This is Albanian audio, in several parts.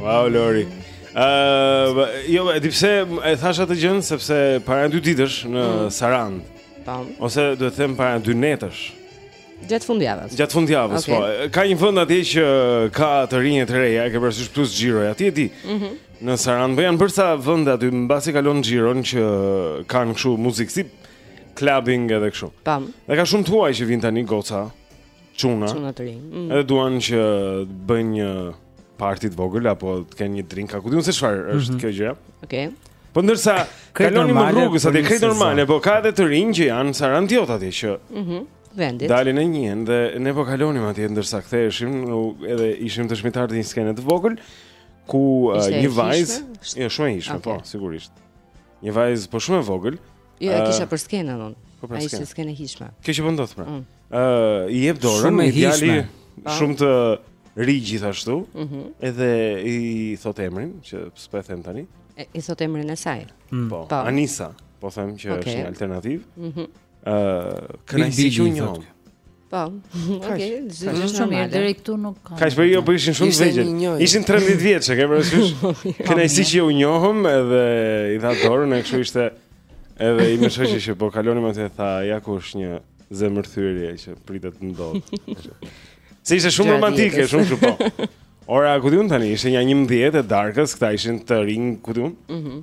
Wow, Lori. Uh, jo, e di pse e thashë atë gjën sepse para dy ditësh në mm. Sarandë. Tam. Po. Ose duhet të them para dy netësh. Gjatë fundjavës. Gjatë fundjavës, okay. po. Ka një vend atje që ka të rinj e të reja, e ke parasysh plus xhiro, ti e di. Mhm. Mm në Sarandë, po janë bërë sa vende aty, mbasi kalon xhiron që kanë kështu muzikë si clubbing edhe kështu. Tam. Dhe ka shumë të huaj që vijnë tani goca. çuna. Çuna të rinj. Mm. Edhe duan që të bëjnë një party të vogël apo të kenë një drink, ku di unë se çfarë mm -hmm. është mhm. kjo gjë. Okej. Okay. Po ndërsa kalonim në rrugë, sa ti krejt normale, po ka edhe të rinj që janë sarandiotë aty që. Mhm. Mm vendit. Dalin e njihen dhe ne po kalonim atje ndërsa ktheheshim, edhe ishim dëshmitarë të një skene të vogël ku uh, një vajzë, jo shumë e hijshme, okay. po, sigurisht. Një vajzë po shumë e vogël. Jo, e kisha për skenën unë. Po për skenën. A ishte skenë e hijshme. Kjo që po ndodh pra. Mm. Ë, i jep dorën një djali po. shumë të ri gjithashtu. Mhm. Edhe i thotë emrin që s'po e them tani. I thotë emrin e saj. Mm. Po, po, Anisa, po them që është një alternativë. Mhm. Ë, kënaqësi që u njoh Po. Okej, çdo gjë është mirë deri këtu nuk ka. Kaq po jo, po ishin shumë të vegjël. Ishin 13 vjeç, e ke parasysh? Kënaqësi që u njohëm edhe i dha dorën, e kështu ishte edhe im shoq që po kalonim atje tha, ja ku është një zemër thyrje që pritet të ndodhë. Se ishte shumë romantike, shumë kështu po. Ora, ku di unë tani, ishte një 11 e darkës, këta ishin të rinj, ku diun? Mhm.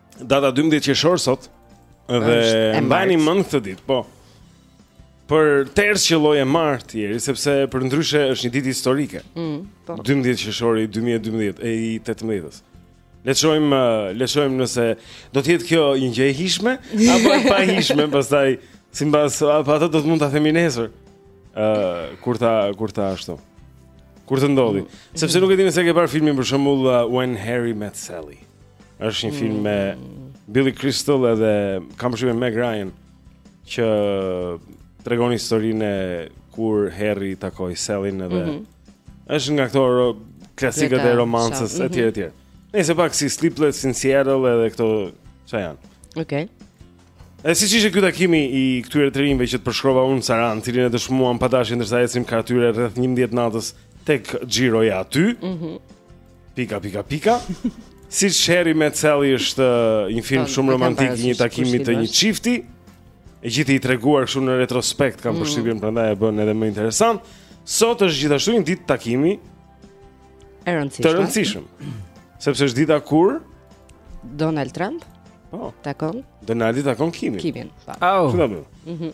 Data 12 qershor sot dhe e mbani mend këtë ditë, po. Për tjetër çfarë lloj arsyeje, sepse përndryshe është një ditë historike. Mm, po. 12 qershori 2000 e 18-s. Le të shohim, le të shohim nëse do të jetë kjo një gjë e hijshme apo e pahijshme, pastaj simbas apo ato do të mund ta themi nesër. ë uh, kur ta kur ta ashtu. Kur të ndodhë. Sepse nuk e di nëse ke parë filmin për shembull uh, When Harry Met Sally. Është një film me Billy Crystal edhe kam përshtypjen Meg Ryan që tregon historinë kur Harry takoi Selin edhe mm -hmm. është nga këto klasikët e romancës etj mhm. etj. Ose pak si Sleepless in Seattle edhe këto ça janë. Okej. Okay. E siç ishte ky takimi i këtyre të rinjve që të përshkrova unë në Sarandë, të cilin e dëshmuam pa dashje ndërsa ecnim nga atyre rreth njëmbëdhjetë natës tek xhiroja aty. Mm -hmm. Pika pika pika. Siç Harry Met Sally është uh, një film po, shumë romantik i një takimi të një çifti. E gjithë i treguar kështu në retrospekt kam mm. përshtypjen mm. prandaj e bën edhe më interesant. Sot është gjithashtu një ditë takimi e rëndësishme. Të rëndësishëm. Sepse është dita kur Donald Trump po takon Donaldi takon Kimin. Kimin. Po. Au. Çfarë bën? Mhm.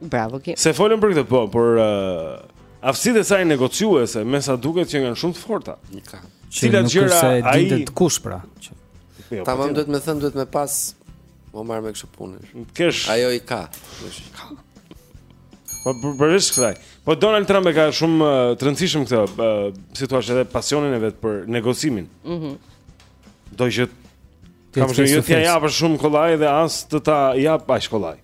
Bravo Kim. Se folëm për këtë po, por uh, aftësitë e saj negociuese me sa duket janë shumë të forta. Ka. Cila gjëra ai ditë të kush pra? Që... Jo, Tamam po duhet të me thënë duhet me pas me u marrë me kështu punësh. Kesh. Ajo i ka. Po përveç kësaj. Po Donald Trump e ka shumë uh, të rëndësishëm këtë uh, situatë edhe pasionin e vet për negocimin. Mhm. Mm Do që Kam që jo t'ia japë shumë kollaj dhe as të ta japë aq kollaj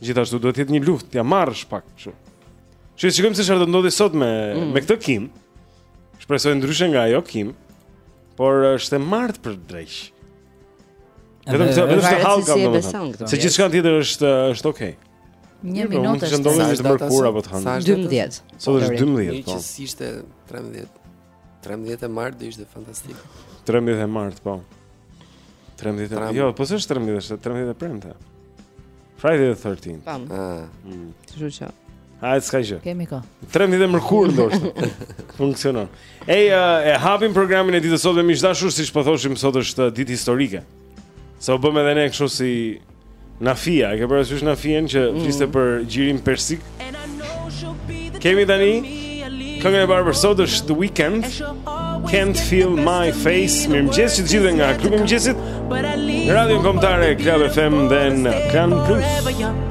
Gjithashtu do të jetë një luftë, t'ia marrësh pak Që që që shohim se çfarë do ndodhi sot me, mm. me këtë Kim Shpresoj ndryshe nga ajo Kim Por është e martë për dreq Vetëm të vetëm të halka më thonë. Se gjithçka tjetër është është okay. Një minutë është ndonjë të mërkur apo të hënë. 12. Sot është 12. Po. Ishte 13. 13 e martë do ishte fantastik. 13 e martë, po. 13 e premte. Jo, po s'është 13, është 13 e premte. Friday the 13th. Pam. Ah. Mm. Kështu që. Hajt s'ka gjë. Kemi kë. 13 e mërkurë ndoshta. Funksionon. Ej, e hapim programin e ditës sotme miq të dashur, siç po thoshim, sot është ditë historike. Sa u bëmë edhe ne kështu si Nafija, e ke parasysh Nafijen që mm. fliste për gjirin persik Kemi tani, këngën e parë për sot është The Weeknd Can't Feel My Face Mirëmëngjes të gjithëve nga Klubi i Mëngjesit Në radion kombëtare, Club FM dhe në Klan Plus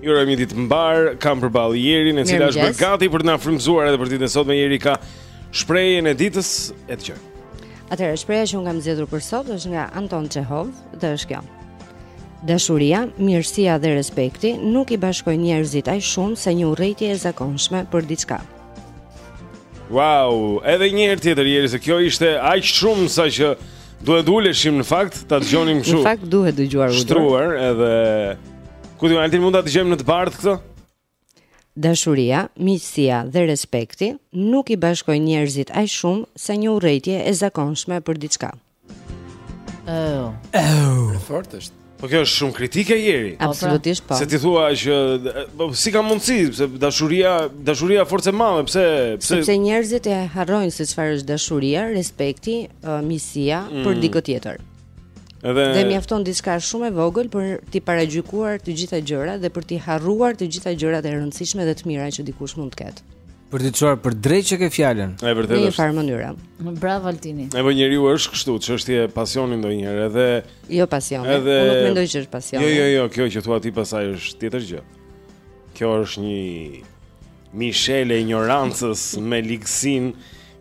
Ju uroj një ditë të mbarë, kam përballë Jerin, e cila është bërë gati për të na frymëzuar edhe për ditën e sotme. Jeri ka shprehjen e ditës e të gjërë. Atëherë shprehja që unë kam zgjedhur për sot është nga Anton Çehov, dhe është kjo. Dashuria, miqësia dhe respekti nuk i bashkojnë njerëzit aq shumë sa një urrejtje e zakonshme për diçka. Wow, edhe një herë tjetër Jeri se kjo ishte aq shumë sa që Duhet të uleshim në fakt, ta dëgjonim kështu. Në fakt duhet dëgjuar ulur. Shtruar edhe ku ti Altin mund ta dëgjojmë në të bardhë këtë? Dashuria, miqësia dhe respekti nuk i bashkojnë njerëzit aq shumë sa një urrejtje e zakonshme për diçka. Oh. Oh. E fortë është. Po kjo është shumë kritike Jeri. Po, pra. Absolutisht po. Se ti thua që po, si ka mundësi, pse dashuria, dashuria forcë e madhe, pse pse Sepse njerëzit e harrojnë se çfarë është dashuria, respekti, ë, miqësia Mm. për dikë tjetër. edhe Dhe mjafton diçka shumë e vogël për t'i paragjykuar të gjitha gjërat dhe për t'i harruar të gjitha gjërat e rëndësishme dhe të mira që dikush mund të ketë. Për të çuar për dreq ke fjalën. Në një farë mënyre. Bravo Altini. E po njeriu është kështu, çështje pasioni ndonjëherë edhe Jo pasion. Edhe... Unë nuk mendoj që është pasion. Jo, jo, jo, kjo që thua ti pastaj është tjetër gjë. Kjo është një mishelë e ignorancës me ligësin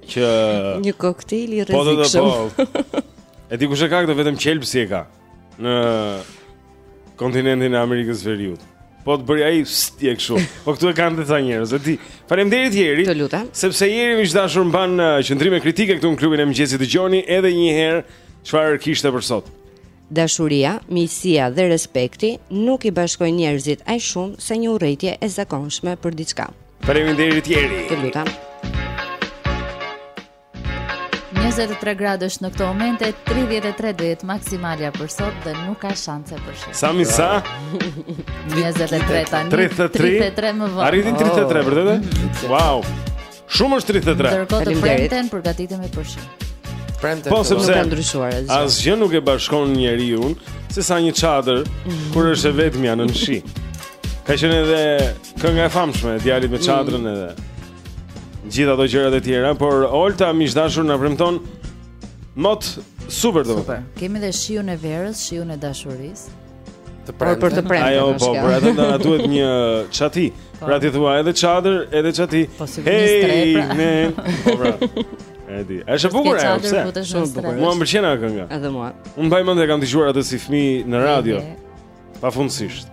që është një koktej i rrezikshëm. Po, po, po. E di kush e ka këtë vetëm qelbësira. në kontinentin e Amerikës së Veriut. Po të bëri ai sti e kështu. Po këtu e kanë disa njerëz, e di. Faleminderit Jeri. Të lutem. Sepse Jeri më dashur mban uh, qëndrime kritike këtu në klubin e mëngjesit dëgjoni edhe një herë çfarë kishte për sot. Dashuria, miqësia dhe respekti nuk i bashkojnë njerëzit aq shumë sa një urrejtje e zakonshme për diçka. Faleminderit Jeri. Të lutem. 23 gradë është në këto momente, 33 do jetë maksimalja për sot dhe nuk ka shanse për shi. Sa mi sa? 23 tani. 33. 33 më vonë. Arriti 33 për të? Wow. Shumë është 33. Ndërkohë të premten përgatitemi për shi. Premten. Po sepse nuk ka ndryshuar asgjë. Asgjë nuk e bashkon njeriun sesa një çadër mhm. kur është e vetmja nën shi. Ka qenë edhe kënga e famshme e djalit me çadrën mm. edhe. Gjithë ato gjërat e tjera, por Olta miq të dashur na premton mot super do. Super. Kemi dhe shiun e verës, shiun e dashurisë. Të premtë. Për të premtë. Ajo po, por atë na duhet një çati. Po. Pra ti thua edhe çadër, edhe çati. Po, hey, pra. ne. Po pra. Edi, a është bukur apo jo? Është shumë bukur. Mua më pëlqen ajo kënga. Edhe mua. Unë mbaj mend e kam dëgjuar atë si fëmijë në radio. Pafundësisht.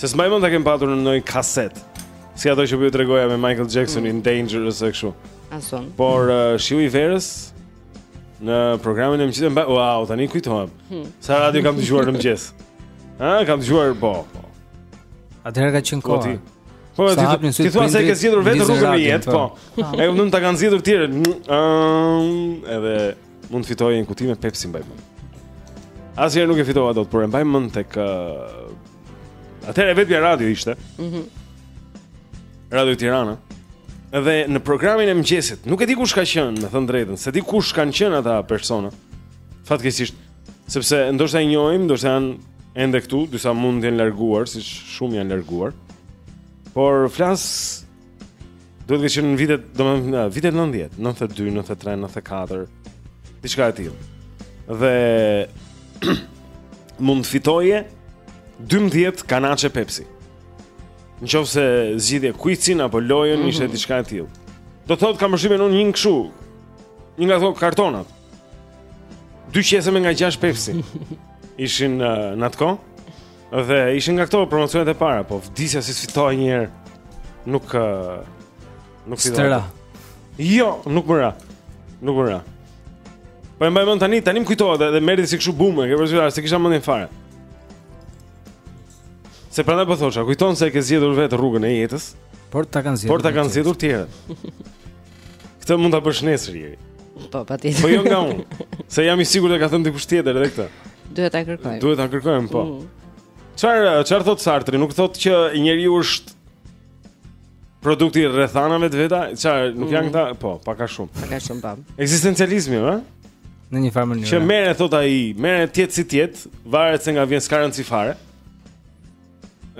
Se s'mbaj mend ta kem patur në ndonjë kasetë. Si ato që po ju tregoja me Michael Jacksonin mm. Dangerous e kështu. Asun. Por uh, shiu i verës në programin e mëngjesit mba, wow, tani kujtohem. Hmm. Sa radio kam dëgjuar në mëngjes. Ha, kam dëgjuar po. po. Atëherë ka qenë kohë. Po, ti thua se, thua se ke zgjedhur vetë rrugën e jetës, po. po. E unë ta kanë zgjedhur tjerë. Ëm, edhe mund të fitoje një kuti me Pepsi mbaj mend. Asnjëherë nuk e fitova dot, por e mbaj mend tek uh, atëherë e vetmja radio ishte. Mhm. Mm radio Tirana. Dhe në programin e mëngjesit, nuk e di kush ka qenë, me thënë drejtën, s'e di kush kanë qenë ata persona. Fatkeqësisht, sepse ndoshta i njohim, ndoshta janë ende këtu, disa mund të jenë larguar, siç shumë janë larguar. Por flas Duhet të ketë qenë në vitet, domethënë në vitet 90, 92, 93, 94. Diçka e tillë. Dhe mund të fitoje 12 kanaçe Pepsi. Në qofë se zgjidhje kuicin apo lojën mm -hmm. ishte diçka e tillë Do thotë kam përshtypjen unë një kështu Një nga ato kartonat Dy qese me nga gjash pepsi Ishin uh, në atë kohë Dhe ishin nga këto promocionet e para, po vdisja si s'fitoj një herë. Nuk nuk si dora. Jo, nuk më ra. Nuk më ra. Po e mbaj mend tani, tani më kujtohet edhe m'erdhi si kështu bumë, ke përsëritur s'e kisha mendjen fare. Se prandaj po thosha, kujton se e ke zgjedhur vetë rrugën e jetës, por ta kanë zgjedhur. Por ta kanë zgjedhur tjerët. Këtë mund ta bësh nesër Eri. Po, patjetër. Po jo nga unë. Se jam i sigurt se ka thënë dikush tjetër edhe këtë. Duhet ta kërkojmë. Duhet ta kërkojmë, po. Mm. Çfarë mm. çfarë thot Sartre? Nuk thot që njeriu është produkti i rrethanave të veta, çfarë nuk janë mm. këta, po, pak a shumë. Pak a shumë pam. Po. Ekzistencializmi, ëh? Në një farë mënyrë. Që merr thot ai, merr tjetër si tjetër, varet se nga vjen s'ka rëndësi fare.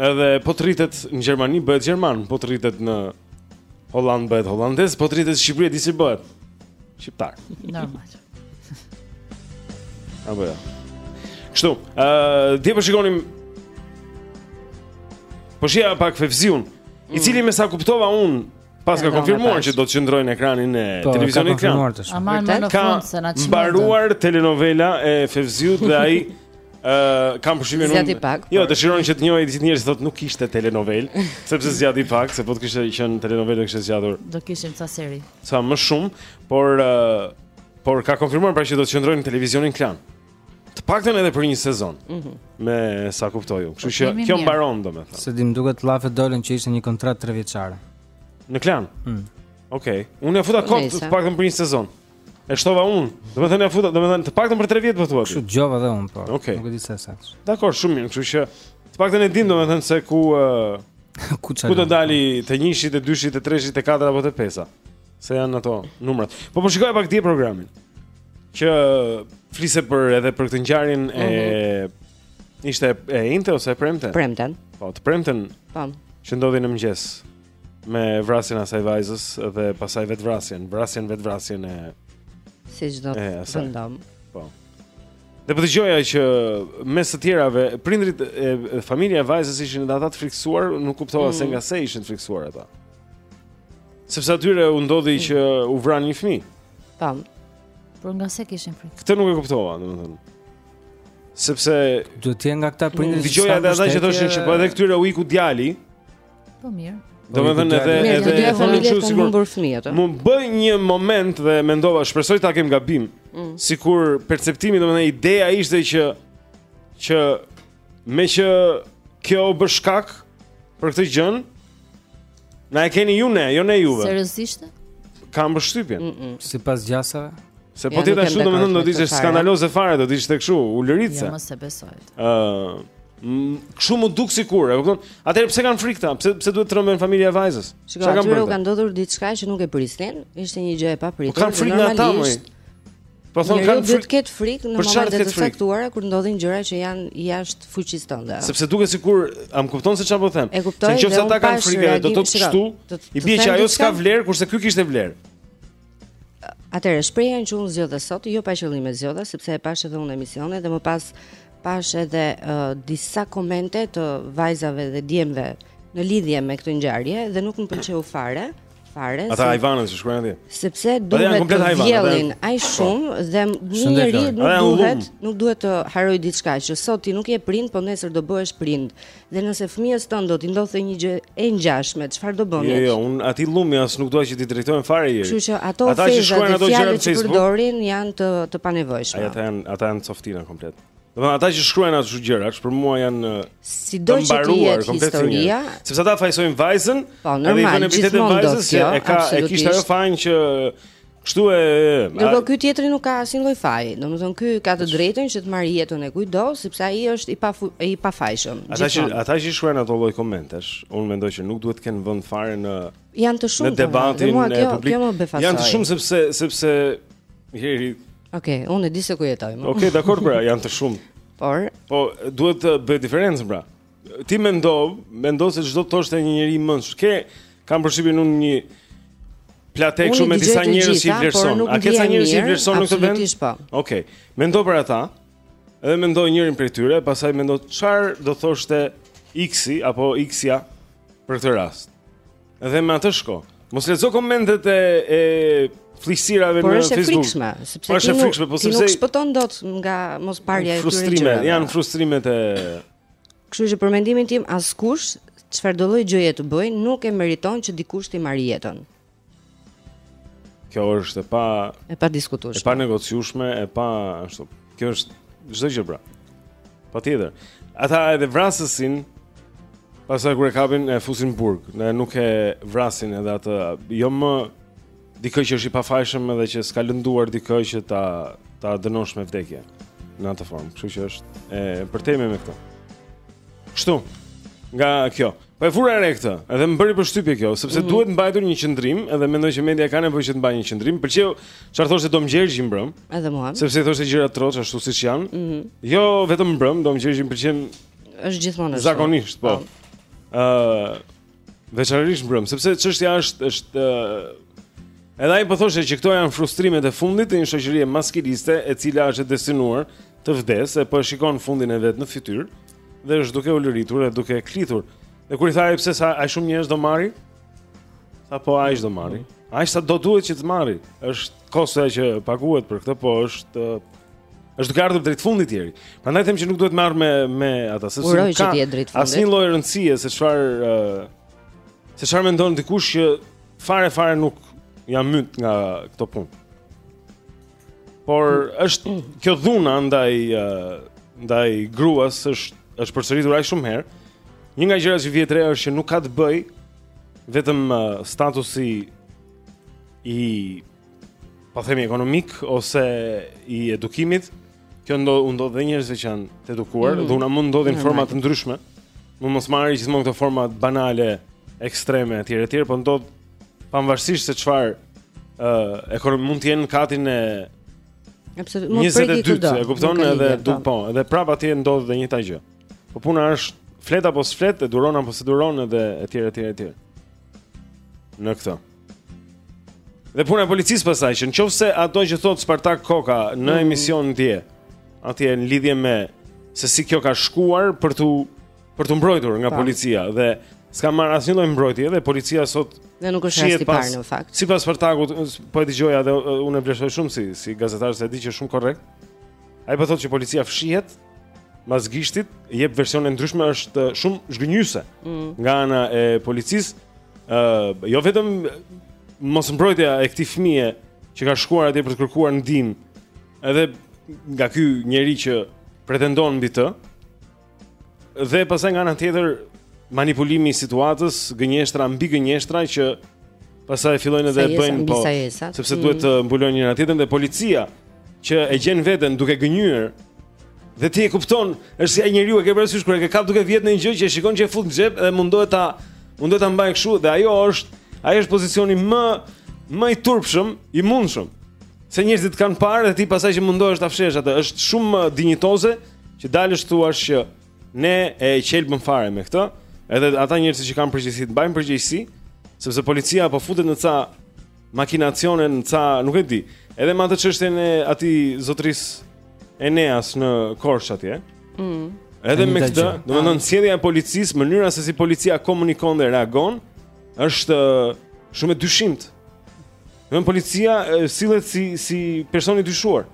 Edhe po të rritet në Gjermani bëhet gjerman, po të rritet në Holandë bëhet holandez, po të rritet në Shqipëri disi bëhet shqiptar. Normal. Apo jo. Jo. Kështu, ë, uh, dje po shikonim Po shihja pak Fevziun, mm. i cili me sa kuptova unë Pas ka konfirmuar që do të qëndrojë në ekranin e po, televizionit Klan. Aman ka mbaruar telenovela e Fevziut dhe ai ë kam përshtypjen unë. Pak, jo, po. dëshiron që ta njohin gjithë njerëzit thotë nuk ishte telenovelë, sepse zgjati pak, sepse po të kishte qenë telenovelë do kishte zgjatur. Do kishim ca seri. Sa më shumë, por por ka konfirmuar pra që do të qëndrojë në televizionin Klan. Të paktën edhe për një sezon. Mm -hmm. Me sa kuptoj unë. Kështu po, që kjo mbaron domethënë. Se di, m'duket llafet dolën që ishte një kontratë 3 vjeçare. Në Klan. Mm. Okej. Okay. Unë ia futa kot të paktën për një sezon. E shtova unë. Domethënë ia futa, domethënë të paktën për 3 vjet po thua ti. Kështu dëgjova edhe unë po. Okay. Nuk e di se sa. Dakor, shumë mirë. Kështu që të paktën e dim domethënë se ku uh, ku do dali te 1-shi, te 2-shi, te 3-shi, te 4 apo te 5-a. Se janë ato numrat. Po po shikoja pak dje programin. Që fliste për edhe për këtë ngjarjen e mhm. ishte e enjte ose e premte? Premte. Po, të premten. Po. Që ndodhi në mëngjes me vrasjen e asaj vajzës dhe pastaj vetëvrasjen, vrasjen vetëvrasjen e si çdo rëndom. Po. Dhe po dëgjoja që mes të tjerave prindërit e familja e vajzës ishin ata të frikësuar, nuk kuptova mm. se nga se ishin të frikësuar ata. Sepse atyre u ndodhi që u vran një fëmijë. Tam. Por nga se kishin frikë? Këtë nuk e kuptova, domethënë. Sepse duhet të jenë nga këta prindërit. Dëgjoja edhe ata që thoshin që po edhe këtyre u iku djali. Po mirë. Domethënë edhe edhe e thonë kështu sikur humbën fëmijët. M'u bë një moment dhe mendova, shpresoj ta kem gabim. Mm. Sikur perceptimi domethënë ideja ishte që që Meqë kjo u bë shkak për këtë gjën, na e keni ju ne, jo ne juve. Seriozisht? Kam përshtypjen. Mm -mm. Sipas gjasave. Se po të ish domethënë do të ishte skandaloze fare, do të ishte kështu, ulëritse. Jo, po s'e besoj. Ëh, Kështu më duk sikur, e kupton? Atëherë pse kanë frikë këta? Pse pse duhet të tremben familja e vajzës? Çka kanë bërë? Ka ndodhur diçka që nuk e prisnin, ishte një gjë e papritshme. Po kanë frikë nga ata, Po thon kanë frikë. Duhet të ketë frikë në momente të caktuara kur ndodhin gjëra që janë jashtë fuqisë tënde. Sepse duket sikur a më kupton se çfarë po them. Se nëse ata kanë frikë do të thotë kështu, i bie që ajo s'ka vlerë kurse ky kishte vlerë. Atëherë shprehja që unë zgjodha sot, jo pa qëllim e zgjodha sepse e pashë edhe unë emisionin dhe më pas pashë edhe uh, disa komente të vajzave dhe djemve në lidhje me këtë ngjarje dhe nuk më pëlqeu fare. fare. Ata hajvanët që shkruajnë atje. Sepse duhet të vjellin aq po. shumë dhe një njeri nuk duhet, nuk duhet të harrojë diçka që sot ti nuk je prind, po nesër do bëhesh prind. Dhe nëse fëmijës tënd do t'i ndodhte një gjë e ngjashme, çfarë do bëni? Jo, jo, unë atij llumi as nuk dua që t'i drejtohem fare Jeri. Kështu që ato fjalë që përdorin janë të të panevojshme. Ata janë ata janë coftina komplet. Do të thonë ata që shkruajnë ato gjëra për mua janë sido që të jetë historia, sepse ata fajësojnë vajzën, po normal, gjithmonë do të kjo, e ka e kishte ajo fajin që kështu e Dërgo ky tjetri nuk ka asnjë lloj faji. Domethënë ky ka të drejtën që të marrë jetën e kujtdo, sepse ai është i pa i pafajshëm. Ata që ata që shkruajnë ato lloj komentesh, unë mendoj që nuk duhet të kenë vend fare në janë të shumë në debatin e publik. Janë të shumë sepse sepse Jeri Okej, okay, unë e di se ku jetojmë. Okej, okay, dakor pra, janë të shumë. Por, po duhet të bësh diferencën pra. Ti mendo, mendo se ç'do të thoshte një njeri më shumë. Ke kam përshtypjen unë një platë këtu me disa njerëz që i vlerëson. A ke ca njerëz që i vlerëson në këtë vend? Absolutisht po. Okej. Okay. Mendo për ata. Edhe mendo njërin prej tyre, pastaj mendo çfarë do thoshte X-i apo X-ja për këtë rast. Edhe me atë shko. Mos lexo komentet e e fëlliqësirave në Facebook. Por është e frikshme, sepse është e frikshme, po sepse nuk shpëton dot nga mosparja e tyre. Frustrime, janë frustrimet e Kështu që për mendimin tim askush çfarëdo lloj gjëje të bëjë nuk e meriton që dikush t'i marrë jetën. Kjo është e pa e padiskutueshme. E panegociueshme, e pa ashtu. Kjo është çdo gjë pra. Patjetër. Ata edhe vrasësin pastaj kur e kapin e fusin burg, ne nuk e vrasim edhe atë jo më dikë që është i pafajshëm edhe që s'ka lënduar dikë që ta ta dënosh me vdekje në atë formë. Kështu që është e përtejme me këtë. Kështu. Nga kjo. Po e vura re këtë, edhe më bëri përshtypje kjo, sepse mm -hmm. duhet mbajtur një qëndrim, edhe mendoj që media ka nevojë që të mbajë një qëndrim. Pëlqeu çfarë thoshte Dom Gjergji mbrëm. Edhe mua. Sepse thoshte gjëra troç ashtu siç janë. Mm -hmm. Jo vetëm mbrëm, Dom Gjergji më pëlqen është gjithmonë ashtu. Zakonisht, po. Ëh, po. uh, veçanërisht mbrëm, sepse çështja është është uh, Edhe ai po thoshte që këto janë frustrimet e fundit të një shoqërie maskiliste e cila është destinuar të vdesë, e po e shikon fundin e vet në fytyrë. dhe është duke ulëritur e duke klithur. Dhe kur i tha ai pse sa shumë njerëz do marri? Sa po ai do marri? Ai sa do duhet që të marri? Është kostoja që paguhet për këtë, po është është duke ardhur drejt fundit Tjeri. Prandaj them që nuk duhet të merremi me ata, sepse nuk ka asnjë lloj rëndësie se çfarë se çfarë mendon dikush që fare fare nuk ia ndjen nga këto punë. Por është kjo dhuna ndaj ndaj gruas është është përsëritur aq shumë herë. Një nga gjërat që vihet re është që nuk ka të bëjë vetëm statusi i po themi ekonomik ose i edukimit. Kjo ndo u ndodh dhe njerëzve që janë të edukuar, mm. dhuna mund të ndodhë në forma të ndryshme. Mund mos marrë gjithmonë këto forma banale, ekstreme etj etj, por ndodh Pavarësisht se çfarë ë uh, e mund të jenë në katin e Absolutisht, mund të prekë këdo. E kupton edhe do po, edhe prapë aty ndodh e njëjta gjë. Po puna është flet apo s'flet, e duron apo s'e duron edhe etj etj etj. Në këtë. Dhe puna e policisë pastaj që nëse ato që thotë Spartak Koka në mm. emision dje, atje në lidhje me se si kjo ka shkuar për t'u për t'u mbrojtur nga po. policia dhe s'ka marrë asnjë lloj mbrojtje dhe policia sot dhe nuk është rasti i parë në fakt. Sipas Spartakut, po e dëgjoja dhe unë e vlerësoj shumë si si gazetar se e di që është shumë korrekt. Ai po thotë që policia fshihet mas gishtit, jep versione të ndryshme është shumë zhgënjyese mm. nga ana e policisë. ë uh, jo vetëm mosmbrojtja e këtij fëmije që ka shkuar atje për të kërkuar ndihmë, edhe nga ky njeri që pretendon mbi të, Dhe pastaj nga ana tjetër manipulimi i situatës, gënjeshtra mbi gënjeshtra që pastaj fillojnë edhe sajesa, bëjnë po, sajesa. sepse mm. duhet të mbulojnë njëra-tjetrën dhe policia që e gjen veten duke gënjyer dhe ti e kupton, është si ai njeriu e ke parasysh kur e ke kap duke vjedhur një gjë që e shikon që e fut në xhep dhe mundohet ta mundohet ta mbajë kështu dhe ajo është ajo është pozicioni më më i turpshëm i mundshëm se njerëzit të kanë parë dhe ti pastaj që mundohesh ta fshesh atë është shumë dinjitoze Që të dalësh të thuash që ne e qelbëm fare me këtë, edhe ata njerëzit që kanë përgjegjësi të mbajnë përgjegjësi, sepse policia po futet në ca makinacione, në ca, nuk e di. Edhe me atë çështjen e atij zotërisë Eneas në Korçë atje. Mm. Edhe me këtë, domethënë sjellja e policisë, mënyra se si policia komunikon dhe reagon është shumë e dyshimtë. Domethënë policia sillet si si person i dyshuar.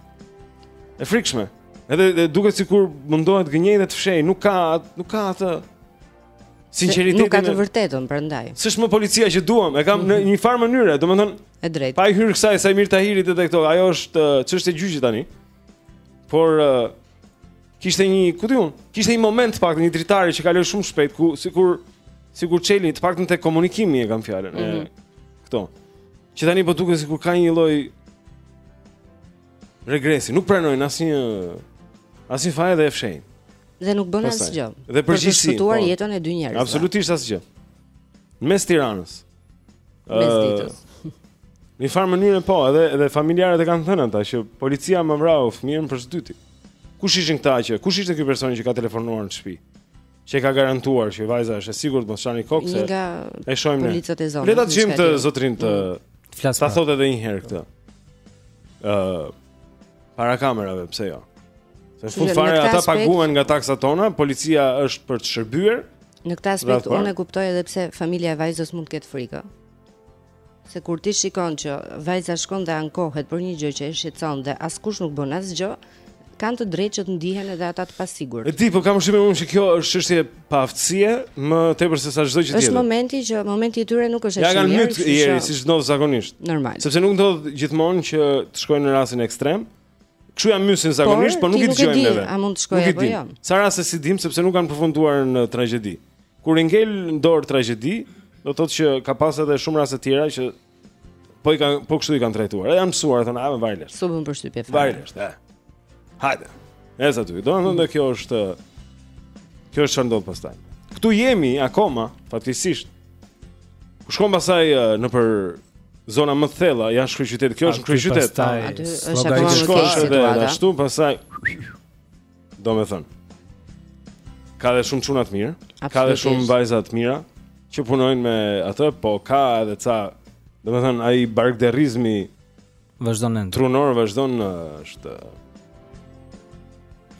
E frikshme. Edhe duket sikur mundohet të gënjejë dhe të fshehë, nuk ka nuk ka atë sinqeritetin. Nuk ka të vërtetën prandaj. S'është më policia që duam, e kam në mhm. një farë mënyre, domethënë e drejtë. Pa i hyrë kësaj sa i mirë Tahiri edhe këto, ajo është uh, çështje e gjyqit tani. Por uh, kishte një, ku di unë, kishte një moment pak një dritare që kaloi shumë shpejt ku sikur sikur çelin të paktën te komunikimi e kam fjalën. Mm -hmm. Këto. Që tani po duket sikur ka një lloj regresi, nuk pranojnë asnjë asnjë faj dhe e fshehin. Dhe nuk bënë asgjë. Dhe përgjithësisht për të shpëtuar po, jetën e dy njerëzve. Absolutisht asgjë. Në mes Tiranës. Mes ditës. Në një farë mënyrë po, edhe edhe familjarët e kanë thënë ata që policia ma vrau fëmijën për së dyti. Kush ishin këta që? Kush ishte ky person që ka telefonuar në shtëpi? që ka garantuar që vajza është e sigurt mos çani kokë se e shohim ne. Policat e zonës. Le ta dëgjojmë të zotrin të mm. flasë. Ta thotë edhe një herë këtë. Ë uh, para kamerave, pse jo? Se fund fare ata paguhen nga taksat tona, policia është për të shërbyer. Në këtë aspekt unë e kuptoj edhe pse familja e vajzës mund të ketë frikë. se kur ti shikon që vajza shkon dhe ankohet për një gjë që e shqetëson dhe askush nuk bën asgjë, kanë të drejtë që të ndihen edhe ata të pasigurt. E di, po kam përshtypjen unë se kjo është çështje paaftësie, më tepër se sa çdo gjë tjetër. Është momenti që momenti i tyre nuk është ashtu. Ia kanë mbyt ieri siç ndodh zakonisht. Normal. Sepse nuk ndodh gjithmonë që të shkojnë në rastin ekstrem. Kështu ia mysin zakonisht, por nuk i dëgjojmë neve. A mund të shkojë apo jo? Sa raste s'i dimë sepse nuk kanë përfunduar në tragjedi. Kur i ngel në dorë tragjedi, do të thotë që ka pas edhe shumë raste të tjera që po i kanë po kështu i kanë trajtuar. Ata janë mësuar thonë, "Ah, vajle." S'u bën përshtypje fare. Vajle, ha. Hajde. Eza aty. Do të thonë kjo është kjo është çfarë ndodh pastaj. Ktu jemi akoma, fatkeqësisht. Ku shkon pastaj uh, në për zona më të thella, jashtë kryeqytetit, kjo është në kryeqytet. Aty është akoma më thellë situata. Ashtu pastaj domethënë. Ka dhe shumë çuna të mirë, ka dhe shumë vajza të mira që punojnë me atë, po ka edhe ca, domethënë, ai barkderrizmi vazhdon ende. Trunor vazhdon është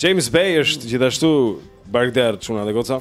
James Bay është gjithashtu barkderr çuna dhe goca.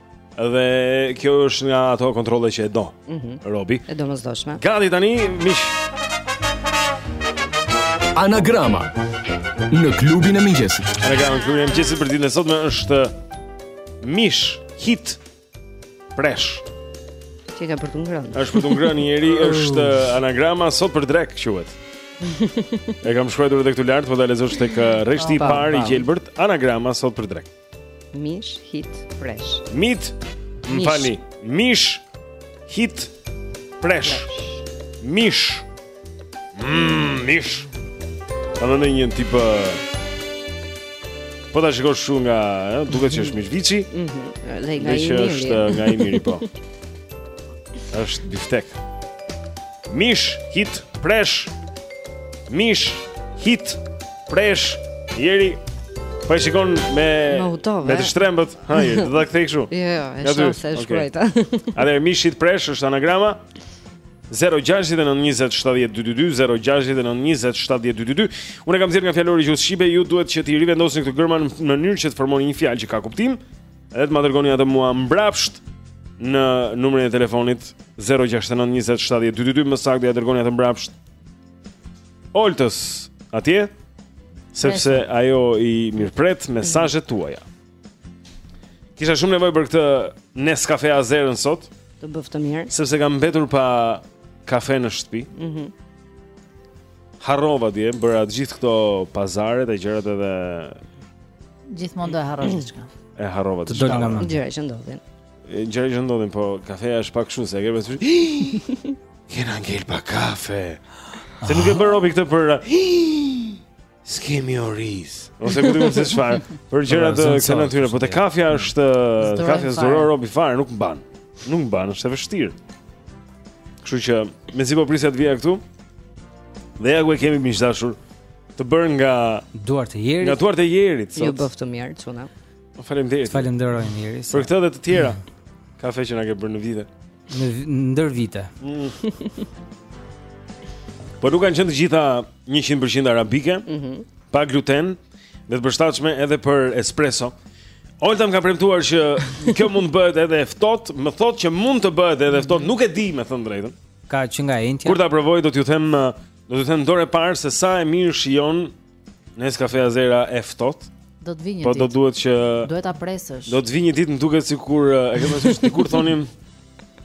Dhe kjo është nga ato kontrolle që e do. Mm -hmm. Robi. E domosdoshme. Gati tani, miq. Anagrama në klubin e mëngjesit. Anagrama në klubin e mëngjesit për ditën e sotme është mish, hit, presh. Çfarë ka për të ngrënë. Është për të ngrënë njëri, është anagrama sot për drekë quhet. e kam shkruar edhe këtu lart, po ta lexosh tek rreshti i parë i gjelbërt, anagrama sot për drek. Mish hit presh. Mit, më falni. Mish hit presh. Mish. Mmm, mish. A do një tip Po ta shikosh shumë nga, ëh, duket që është mish viçi. Mhm. Dhe nga i miri. Është nga i miri po. Është biftek. Mish hit presh. Mish hit Presh, jeri, Po e shikon me me të shtrembët, ha, do ta kthej kështu. Jo, jo, e shoh se e shkruajta. Atë mish hit presh është anagrama. 0692070222 Unë kam nxjerrë nga fjalori i gjuhës shqipe, ju duhet që t'i rivendosni këto gërma në mënyrë që të formoni një fjalë që ka kuptim, edhe të ma dërgoni atë mua mbrapsht në numrin e telefonit 0692070222, më saktë ia dërgoni atë mbrapsht Oltës atje sepse ajo i mirëpret mesazhet tuaja. Kisha shumë nevojë për këtë Nescafe Azerën sot. Të bëftë mirë. Sepse kam mbetur pa kafe në shtëpi. Mhm. Mm Harrova dje, bëra gjithë këto pazaret e gjërat edhe gjithmonë do e harrosh diçka. E harrova diçka. Gjëra që ndodhin. Gjëra që ndodhin, po kafeja është pak kështu, se e ke parasysh? Kena ngel pa kafe. Se nuk e bën robi këtë për S'kemi oriz. Ose ku di unë se çfarë. Për gjëra të kësaj natyre, po te kafja është kafja s'duron robi fare, nuk mban. Nuk mban, është e vështirë. Kështu që mezi po prisja të vija këtu. Dhe ja ku e kemi miq të dashur të bërë nga duart e Jerit. Nga duart e Jerit sot. Ju bëftë mirë çuna. Faleminderit. Falenderojmë, Jeri. Për këtë dhe të tjera. Kafe që na ke bërë në vite. Në ndër vite. Mm. Por nuk kanë qenë të gjitha 100% arabike, mm -hmm. pa gluten, dhe të përshtatshme edhe për espresso. Olta më ka premtuar që kjo mund të bëhet edhe e ftohtë, më thotë që mund të bëhet edhe e ftohtë, nuk e di me thënë të drejtën. Ka që nga e enjtja. Kur ta provoj do t'ju them, do t'ju them dorë e parë se sa e mirë shijon Nescafe Azera e ftohtë. Do të vijë një ditë. Po do duhet që duhet ta presësh. Do të vijë një ditë, më duket sikur e kemi pasur dikur thonim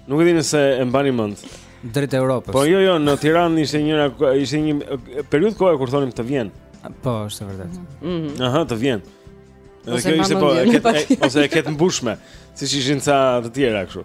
Nuk e di nëse e mbani mend drejt Evropës. Po jo jo, në Tiranë ishte njëra ishte një periudhë kohë kur thonim të vjen. Po, është e vërtetë. Mhm. Mm -hmm. Aha, të vjen. Ose kjo ishte po, e ket, e, ose e ket mbushme, siç ishin ca të tjera kështu.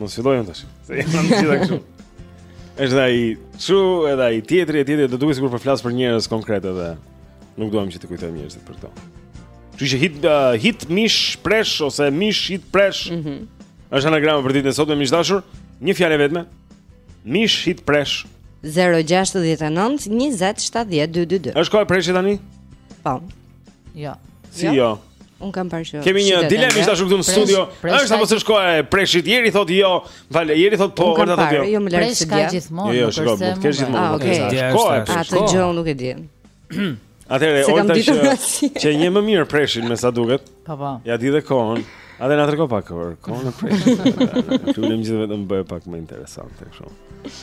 Mos fillojmë tash. Se janë të gjitha kështu. Është dhe ai çu edhe ai tjetri e tjetri do duket sikur po flas për njerëz konkretë dhe nuk duam që të kujtojmë njerëzit për këto. Kështu që hit uh, hit mish presh ose mish hit presh. Mhm. Mm është anagrama për ditën e sotme miq të dashur, një fjalë e vetme. Mish hit presh. 069 20 70 222. Është kohë preshi tani? Po. Jo. Si jo? jo? Unë kam parë që Kemi një dilemë ishte tashi këtu në studio. Është apo s'është koha e preshit? Jeri thotë jo. Vale, Jeri thotë po, Orna thotë jo. Jo, më lart se dia. Jo, jo, shikoj, mund të ketë gjithmonë. Ah, okej. Koha e preshit. Atë gjë unë nuk e di. Atëherë Orna që e njeh më mirë preshin me sa duket. Po po. Ia di dhe kohën. A dhe në atërko pak kërë, kohën e preshit Kërë në më gjithë vetëm bëjë pak më interesant e kësho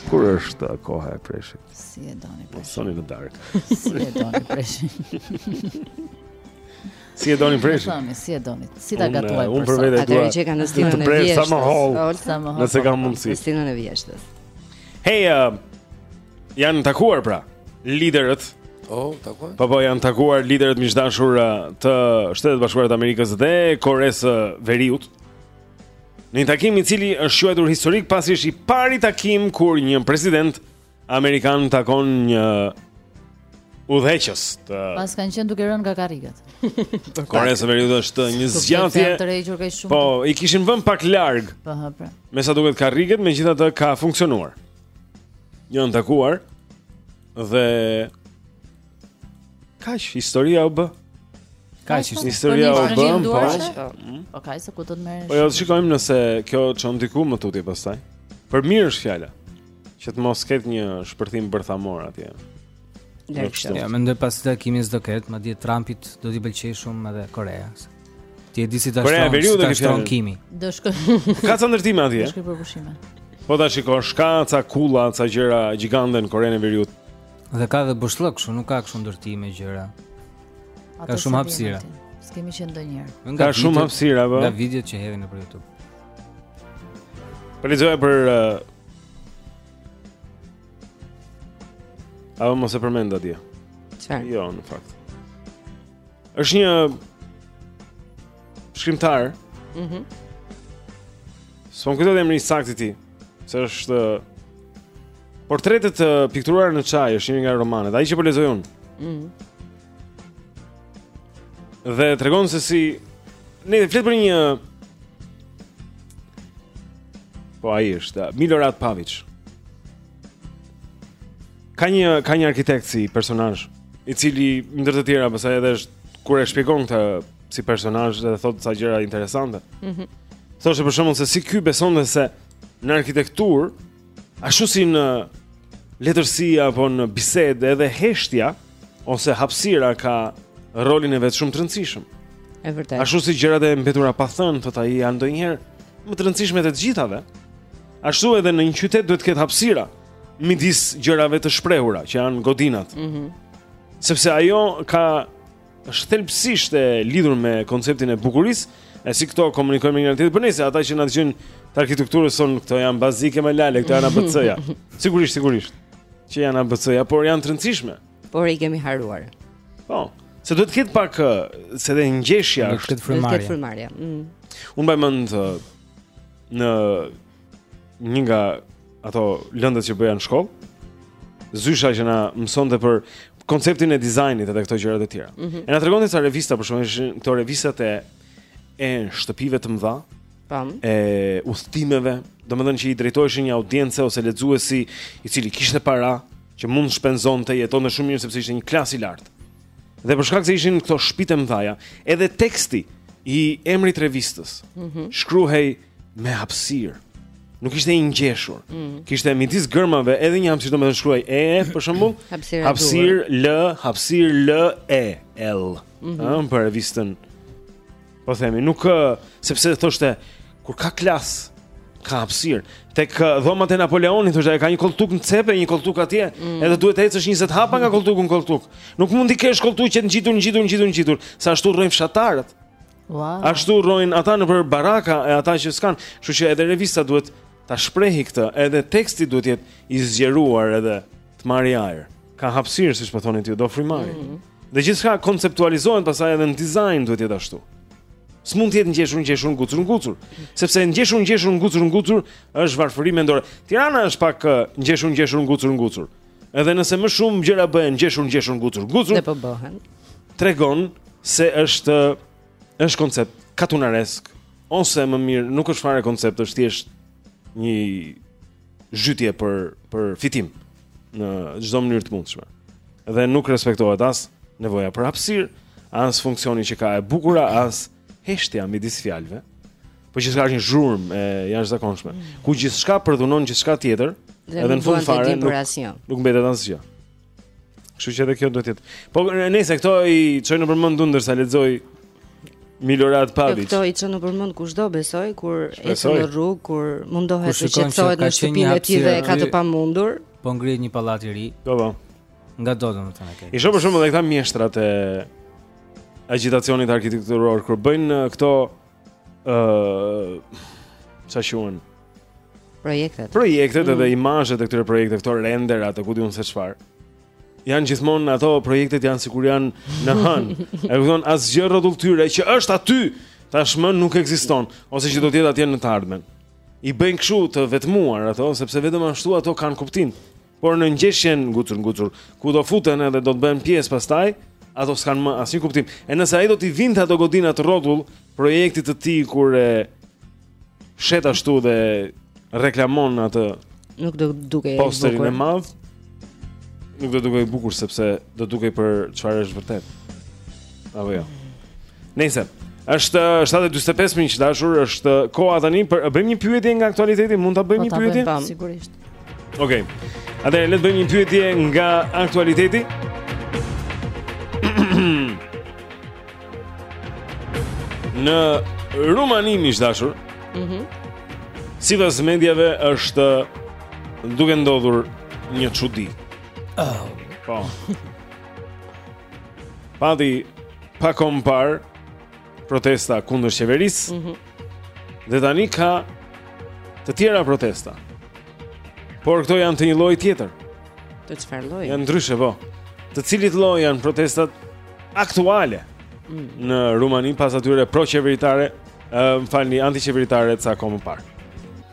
Kur është uh, koha e preshit? Si e doni preshit? Sonte në darkë Si e doni preshit? Si e doni preshin? Thoni, si e doni? Si ta gatuaj për sot? Ata që e kanë në stinën e vjeshtës. Sa më hollë. Nëse kam mundësi. Në stinën e vjeshtës. Hey, uh, janë takuar pra liderët. Oh, takuar. Po po janë takuar liderët miq të dashur uh, të Shteteve të Bashkuara të Amerikës dhe Koresë së Veriut. Në një takim i cili është quajtur historik pasi është i pari takim kur një president Amerikan takon një udhëheqës të Pas kanë qenë duke rënë nga karriget. Koresë së Veriut është një zgjatje. Po, i kishin vënë pak larg. Po, po. Me sa duket karriget, megjithatë ka funksionuar. Janë takuar dhe kaq historia u bë. Kaq është historia u bë, po. Po, mm. po kaq se ku do të merresh? Po jo, të shikojmë nëse kjo çon diku më tutje pastaj. Për mirë është fjala. Që të mos ketë një shpërthim bërthamor atje. Ja, ja mendoj pas takimit s'do ketë, madje Trumpit do t'i pëlqejë shumë edhe Korea. Ti e di si tash Korea e Veriut do të Kimi. Do shkojë. Ka ca ndërtime atje. Do shkojë për pushime. Po ta shikosh, ka ca kulla, ca gjëra gjigande në Korenë e Veriut. Dhe ka edhe boshllëk, kështu nuk ka kështu ndërtime gjëra. Ka shumë hapësira. S'kemi qenë ndonjëherë. Ka shumë hapësira, po. Nga videot që hedhin nëpër YouTube. Po lexoja për uh, Apo mos e përmenda dje. Çfarë? Jo, në fakt. Është një shkrimtar. Mhm. Mm S'po më kujtohet emri i saktë i tij, se është portretet të pikturuara në çaj, është një nga romanet, ai që po lexoj unë. Mhm. Mm Dhe tregon se si dhe flet për një Po ai është Milorad Paviç. Ka një ka një arkitekt si personazh, i cili ndër të tjera pastaj edhe është kur e shpjegon këtë si personazh dhe thotë ca gjëra interesante. Mhm. Mm Thoshte për shembull se si ky besonte se në arkitekturë Ashtu si në letërsi apo në bisedë edhe heshtja ose hapësira ka rolin e vet shumë të rëndësishëm. E vërtetë. Ashtu si gjërat e mbetura pa thënë, thotë ai, janë ndonjëherë më të rëndësishmet e të gjithave. Ashtu edhe në një qytet duhet të ketë hapësira midis gjërave të shprehura që janë godinat. Mhm. Mm Sepse ajo ka është thelbësisht e lidhur me konceptin e bukurisë, e si këto komunikojnë me njëri tjetrin. Për nëse ata që na dëgjojnë të arkitekturës thonë këto janë bazike more lale, këto janë ABC-ja. sigurisht, sigurisht. Që janë ABC-ja, por janë të rëndësishme. Por i kemi harruar. Po. Se duhet të ketë pak se dhe ngjeshja është. Duhet të ketë frymëmarrje. Mm. Unë mbaj mend në një nga ato lëndët që bëja në shkollë. Zysha që na mësonte për konceptin e dizajnit edhe këto gjëra të tjera. Mm -hmm. E na tregonte se revista për shkak se ishin këto revistat e e shtëpive të mëdha. Tam. E udhëtimeve, domethënë që i drejtoheshin një audience ose lexuesi i cili kishte para që mund të shpenzonte, jetonte shumë mirë sepse ishte një klas i lartë. Dhe për shkak se ishin këto shtëpi të mëdha, edhe teksti i emrit të revistës. Mm -hmm. Shkruhej me hapësirë. Nuk ishte i ngjeshur. Mm. Kishte midis gërmave edhe një hapësirë domethënë shkruhej e për shembull. hapësirë, L, hapësirë L E L. Mm -hmm. për revistën. Po themi, nuk sepse thoshte kur ka klas ka hapësirë. Tek dhomat e Napoleonit thoshte ka një kolltuk në cep, një kolltuk atje, mm. edhe duhet të ecësh 20 hapa nga kolltuku në kolltuk. Nuk mund të kesh kolltuk që të ngjitur, ngjitur, ngjitur, ngjitur, se ashtu rrojnë fshatarët. Wow. Ashtu rrojnë ata nëpër baraka e ata që s'kanë. Kështu që edhe revista duhet ta shprehi këtë Edhe teksti duhet të jetë i zgjeruar edhe të marri ajër. Ka hapësirë, siç po thonit ju, do frymëmarrje mm -hmm. Dhe gjithçka konceptualizohet pastaj edhe në dizajn duhet të jetë ashtu S'mund të jetë ngjeshur ngjeshur ngucur ngucur, sepse ngjeshur ngjeshur ngucur ngucur është varfëri mendore. Tirana është pak ngjeshur ngjeshur ngucur ngucur. Edhe nëse më shumë gjëra bëhen ngjeshur, ngjeshur, ngucur, ngucur. Dhe po bëhen. Tregon se është është koncept katunaresk ose më mirë nuk është fare koncept, është thjesht një zhytje për për fitim në çdo mënyrë të mundshme. Dhe nuk respektohet as nevoja për hapësirë, as funksioni që ka e bukura, as Heshtja midis fjalëve, po gjithçka është një zhurmë e jashtëzakonshme, mm. ku gjithçka përdhunon gjithçka tjetër, dhe edhe në fund fare nuk, asnjë. nuk mbetet asgjë. Kështu që edhe kjo duhet të jetë. Po nejse këto i çoj nëpër mend unë ndërsa lexoj Milorad Paviç. Këto i çon nëpër mend kushdo besoj kur ecën në rrugë, kur mundohet të qetësohet në shtëpinë e tij dhe e ka të pamundur. Po ngrihet një pallat i ri. Po po. Nga do të më të në kërë? E sheh për shembull dhe këta mjeshtrat e agjitacionit arkitekturor, kur bëjnë këto... Uh, si quhen? Projektet. Projektet mm. edhe imazhet e këtyre projekteve, këto renderat, ku di unë se çfarë. Janë gjithmonë ato projektet janë sikur janë në hënë. E kupton asgjë rrotull tyre që është aty tashmë nuk ekziston ose që do të jetë atje në të ardhmen. I bëjnë kështu të vetmuar ato sepse vetëm ashtu ato kanë kuptim. Por në ngjeshjen ngucur ngucur, ku do futen edhe do të bëhen pjesë pastaj, ato s'kan më asnjë kuptim. E nëse ai do t'i vinte ato godina rrotull projektit të tij kur e shet ashtu dhe reklamon atë posterin e madh nuk do dukej bukur sepse do dukej për çfarë është vërtet. Apo jo. Nëse është 7:45 miq të dashur, është koha tani të bëjmë një pyetje nga aktualiteti, mund ta bëjmë po një pyetje? Po, sigurisht. Okej. Atëherë le të bëjmë një pyetje nga aktualiteti. Në Rumani miq të dashur. Mhm. Mm Sipas mediave është duke ndodhur një çudi. Oh. Po. Pati pak më parë protesta kundër qeverisë. Mm -hmm. Dhe tani ka të tjera protesta. Por këto janë të një lloji tjetër. Të çfarë lloji? Janë ndryshe, po. Të cilit lloji janë protestat aktuale mm. në Rumani pas atyre pro-qeveritare, më falni, anti-qeveritare ca kohë më parë.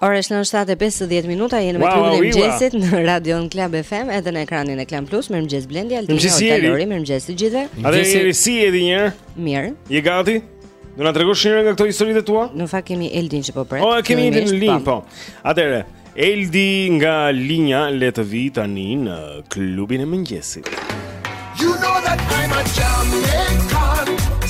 Ora është 7:50 minuta, jemi me klubin e mëngjesit në Radio Club FM edhe në ekranin e Klan Plus. Mirëmëngjes Blendi, Altin, Lori, mirëmëngjes të gjithëve. Atëherë si jeni edhe një herë? Mirë. Je gati? Do na tregosh një nga këto historitë tua? Në fakt kemi Eldin që po pret. Oh, kemi Eldin në linjë, po. Atëre, Eldi nga linja le të vi tani në klubin e mëngjesit. You know that I'm a champion.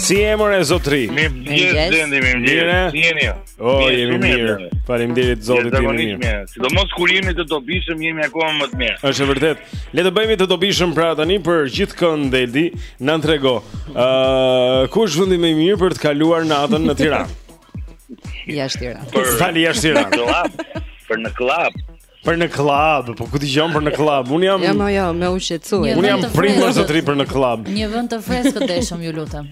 Mirëmëngjes zotri? Mirëmëngjes Blendi, mirëmëngjes. Si jeni? O, oh, jemi mirë. Faleminderit Zotit jemi mirë. Sidomos kur jemi të dobishëm, jemi akoma më mirë. Është vërtet. Le të bëhemi të dobishëm pra tani për gjithkënd Eldi, na trego. Ë, uh, ku është vendi më i mirë për të kaluar natën në Tiranë? Jashtë Tiranë. Më fal, jashtë Tiranë. Për në klub. Për në klub, po ku dëgjon për në klub? Un jam Jo, jo, mos u shqetëso. Un jam primë zotri për në klub. Një vend të freskët deshëm, ju lutem.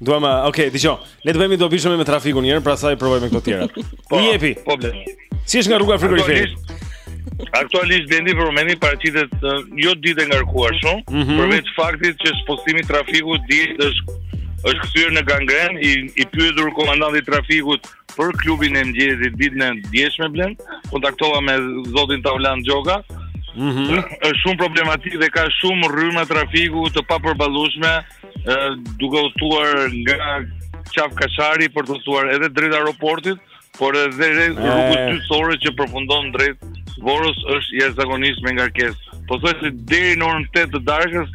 Duam, uh, ok, dëgjo, le të bëhemi të dobishëm me trafikun njëherë, pastaj i provojme këto të tjerat. Po, jepi. Po, po, Si është nga rruga e frigoriferit? Aktualisht vendi për momentin paraqitet jo ditë e ngarkuar shumë, mm -hmm. përveç faktit që spostimi i trafikut dihet është është kthyer në gangrenë i pyetur komandanti i trafikut për klubin e mëngjesit ditën e djeshme Blend, kontaktova me zotin Taulant Gjoka. Mm -hmm. Është shumë problematik dhe ka shumë rryma trafiku të papërballueshme, duke u çuar nga Qafë Kashari për të çuar edhe drejt aeroportit, por edhe rrugës dytësore që përfundon drejt Vorës është jashtëzakonisht me ngarkesë. Po thotë se deri në orën 8 të darkës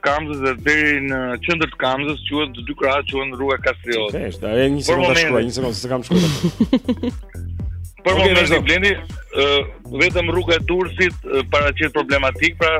Kamzës dhe deri në qendër të Kamzës quhet të dy krahët quhen rruga Kastriot. Okej, është ajo një sekondë të shkruaj, një sekondë, s'e kam shkruar. Për okay, momentin Blendi, uh, vetëm rruga e Durrësit uh, paraqet problematikë, pra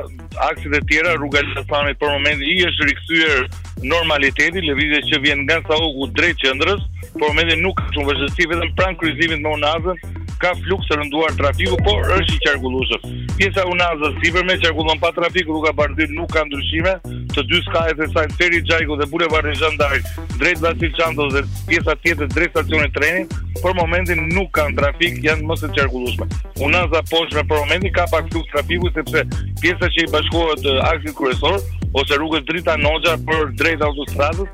akset e tjera rruga e Elbasanit për momentin i është rikthyer normaliteti, lëvizja që vjen nga Sauku drejt qendrës, Për momentin nuk ka shumë vështirësi vetëm pranë kryqëzimit me Unazën, ka fluks të rënduar trafiku, por është i qarkullueshëm. Pjesa e Unazës së sipërme qarkullon pa trafik, rruga Bardhyl nuk ka ndryshime, të dy skajet e saj Ferit Xhajko dhe bulevardi Zhan D'Ark drejt Vasil Shantos dhe pjesa tjetër drejt stacionit të trenit, për momentin nuk kanë trafik, janë më të qarkullueshme. Unaza e poshtme për momentin ka pak fluks trafiku sepse pjesa që i bashkohet aksit kryesor ose rrugës Dritan Hoxha për drejt autostradës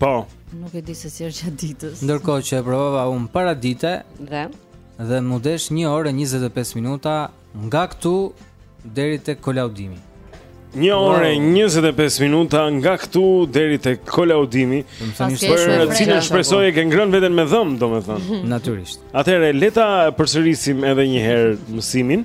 Po. Nuk e di se si është gjatë ditës. Ndërkohë që e provova unë para dite dhe dhe m'u desh 1 orë 25 minuta nga këtu deri te kolaudimi. 1 orë 25 minuta nga këtu deri te kolaudimi. Për të cilën shpresoj e ke ngrënë veten me dhëmbë, domethënë. Natyrisht. Atëherë le ta përsërisim edhe një herë mësimin.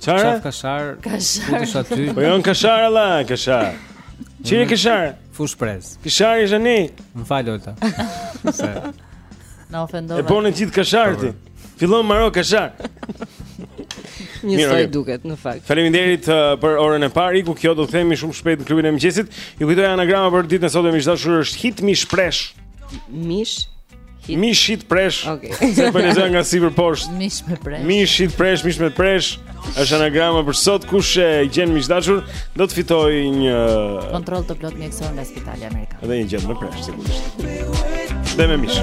Çfarë? Qafë Kashar. Kashar. Ku është aty? Po jo Kashar, Allah, Kashar. Çfarë Kashar. Fushë Prezë. Kashar është ne. M'fal Olta. Se na ofendove. E bën gjithë Kashar ti. Fillon mbaro Kashar. Njësoj duket në fakt. Faleminderit uh, për orën e parë. Do të kthehemi shumë shpejt në klubin e mëngjesit. Ju kujtoj anagrama për ditën e sotme, miq të dashur, është hit mish presh. Mish Hit. Mish hit presh. Okej. Okay. Se po lexoj nga sipër poshtë. Mish me presh. Mish hit presh, mish me presh. Është anagrama për sot kush e gjen miq të dashur do të fitojë një kontroll të plotë mjekësor nga Spitali Amerikan. Dhe një gjë me presh sigurisht. Dhe me mish.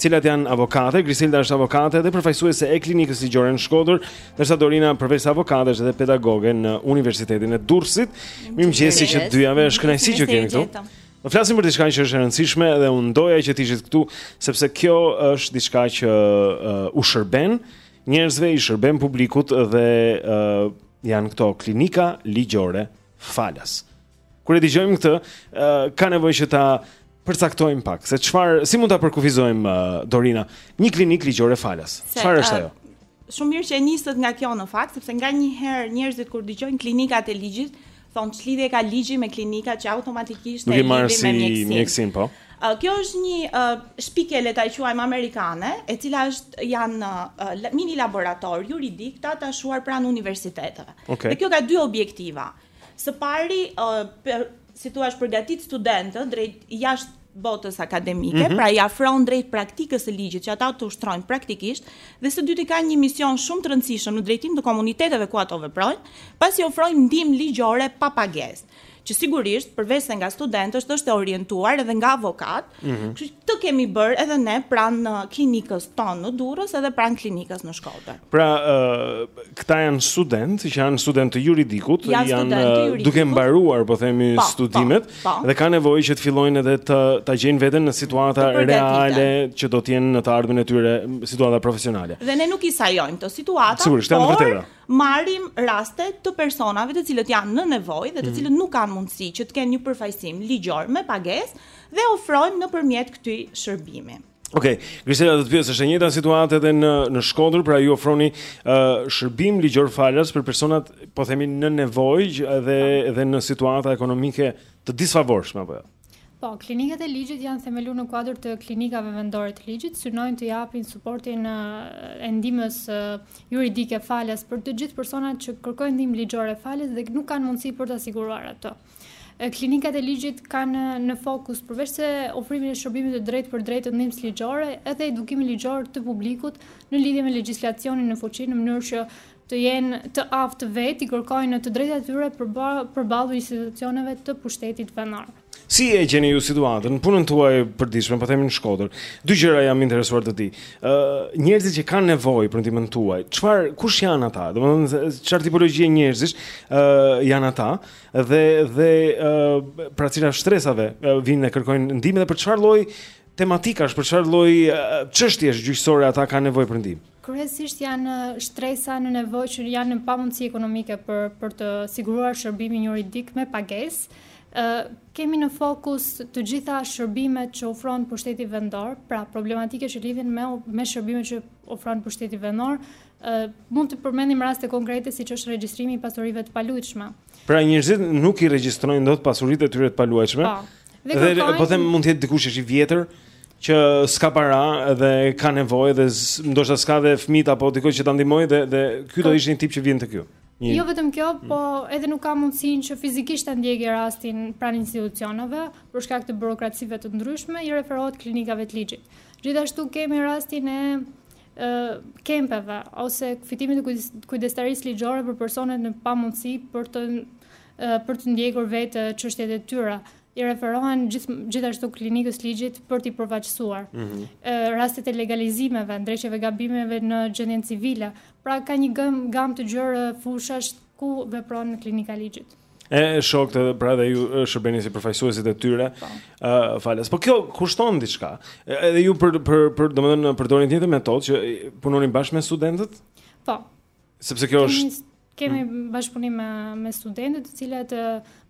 cilat janë avokate, Griselda është avokate dhe përfaqësuese e klinikës ligjore në Shkodër, ndërsa Dorina përveç se avokate është edhe pedagoge në Universitetin e Durrësit. Mirëmëngjesi që të dyjave, është kënaqësi që ju kemi këtu. Po flasim për diçka që është e rëndësishme dhe unë doja që të ishit këtu sepse kjo është diçka që uh, u shërben njerëzve, i shërben publikut dhe uh, janë këto klinika ligjore falas. Kur e dëgjojmë këtë, uh, ka nevojë që ta përcaktojmë pak se çfarë si mund ta përkufizojmë uh, Dorina, një klinikë ligjore falas. Çfarë është uh, ajo? Shumë mirë që e nisët nga kjo në fakt, sepse nganjëherë njerëzit kur dëgjojnë klinikat e ligjit, thonë ç'lidhje ka ligji me klinikat që automatikisht e lidhin me mjekësinë. Me mjekësinë, po. Uh, kjo është një uh, shpikje le ta quajmë amerikane, e cila është janë uh, mini laboratorë juridikë të atashuar pranë universiteteve. Okay. Dhe kjo ka dy objektiva. Uh, Së pari, ë si thua, përgatit studentët drejt jashtë botës akademike, mm -hmm. pra i afron drejt praktikës së ligjit që ata të ushtrojnë praktikisht, dhe së dyti ka një mision shumë të rëndësishëm në drejtim të komuniteteve ku ato veprojnë, pasi ofrojnë ndihmë ligjore pa pagesë që sigurisht përveç se nga studentët është e orientuar edhe nga avokat, Mm -hmm. Kështu që kemi bërë edhe ne pranë uh, klinikës tonë në Durrës edhe pranë klinikës në Shkodër. Pra, ë uh, këta janë studentë që janë studentë të juridikut, janë, janë student uh, juridikut. duke mbaruar, po themi, po, po studimet po, po. dhe kanë nevojë që të fillojnë edhe të ta gjejnë veten në situata reale që do të jenë në të ardhmen e tyre, situata profesionale. Dhe ne nuk i sajojmë këto situata. Sigurisht, janë vërtetë. Marrim raste të personave të cilët janë në nevojë dhe të mhm. cilët mm -hmm. nuk kanë mundësi që të kenë një përfaqësim ligjor me pagesë dhe ofrojmë nëpërmjet këtij shërbimi. Okej. Grisela do të pyesja, është e njëjta situatë edhe në në Shkodër, pra ju ofroni ë uh, shërbim ligjor falas për personat, po themi në nevojë edhe edhe në situata ekonomike të disfavorshme apo jo? Po, klinikat e ligjit janë themeluar në kuadër të klinikave vendore të ligjit, synojnë të japin suportin e ndihmës juridike falas për të gjithë personat që kërkojnë ndihmë ligjore falas dhe nuk kanë mundësi për të siguruar atë. Ë Klinikat e ligjit kanë në fokus përveç se ofrimin e shërbimit të drejtpërdrejtë të ndihmës ligjore, edhe edukimin ligjor të publikut në lidhje me legjislacionin në fuqi në mënyrë që të jenë të aftë vetë t'i kërkojnë të drejtat e tyre përballë institucioneve të pushtetit vendor. Si e gjeni ju situatën, punën tuaj të përditshme, po themi në Shkodër. Dy gjëra jam interesuar të di. Ë, uh, njerëzit që kanë nevojë për ndihmën tuaj, çfarë kush janë ata? Domethënë, çfarë tipologjie njerëzish ë uh, janë ata? Uh, dhe dhe uh, pra cila shtresave uh, vijnë e kërkojnë ndihmë dhe për çfarë lloj tematikash, për çfarë lloj çështjesh gjyqësore ata kanë nevojë për ndihmë? Kryesisht janë shtresa në nevojë që janë në pamundësi ekonomike për për të siguruar shërbimin juridik me pagesë. Ë kemi në fokus të gjitha shërbimet që ofron pushteti vendor, pra problematika që lidhen me me shërbimet që ofron pushteti vendor, Mund të përmendim raste konkrete siç është regjistrimi i pasurive të paluajtshme. Pra njerëzit nuk i regjistrojnë dot pasuritë e tyre të paluajtshme. Po. Dhe, dhe kërkojnë... po them mund të jetë dikush që është i vjetër që s'ka para dhe ka nevojë dhe ndoshta s'ka dhe fëmijët apo dikush që ta ndihmojë dhe dhe ky do ishte një tip që vjen te ju. Një... Jo vetëm kjo, po edhe nuk ka mundësinë që fizikisht ta ndjekë rastin pranë institucioneve për shkak të burokracive të ndryshme, i referohet klinikave të ligjit. Gjithashtu kemi rastin e kempeve ose fitimit të kujdestarisë ligjore për personat në pamundësi për të për të ndjekur vetë çështjet e tyre i referohen gjith, gjithashtu klinikës së ligjit për t'i përfaqësuar. Mm -hmm. Rastet e legalizimeve, ndreqjeve të gabimeve në gjendjen civile, pra ka një gam, gamë të gjerë fushash ku vepron klinika e ligjit. E shoh pra dhe ju shërbeni si përfaqësuesit e tyre. Po. Ë uh, falas. Po kjo kushton diçka. Edhe ju për për për domethënë përdorni të njëjtën metodë që punoni bashkë me studentët? Po. Sepse kjo është kemi hmm. bashkëpunim me me studentë të cilët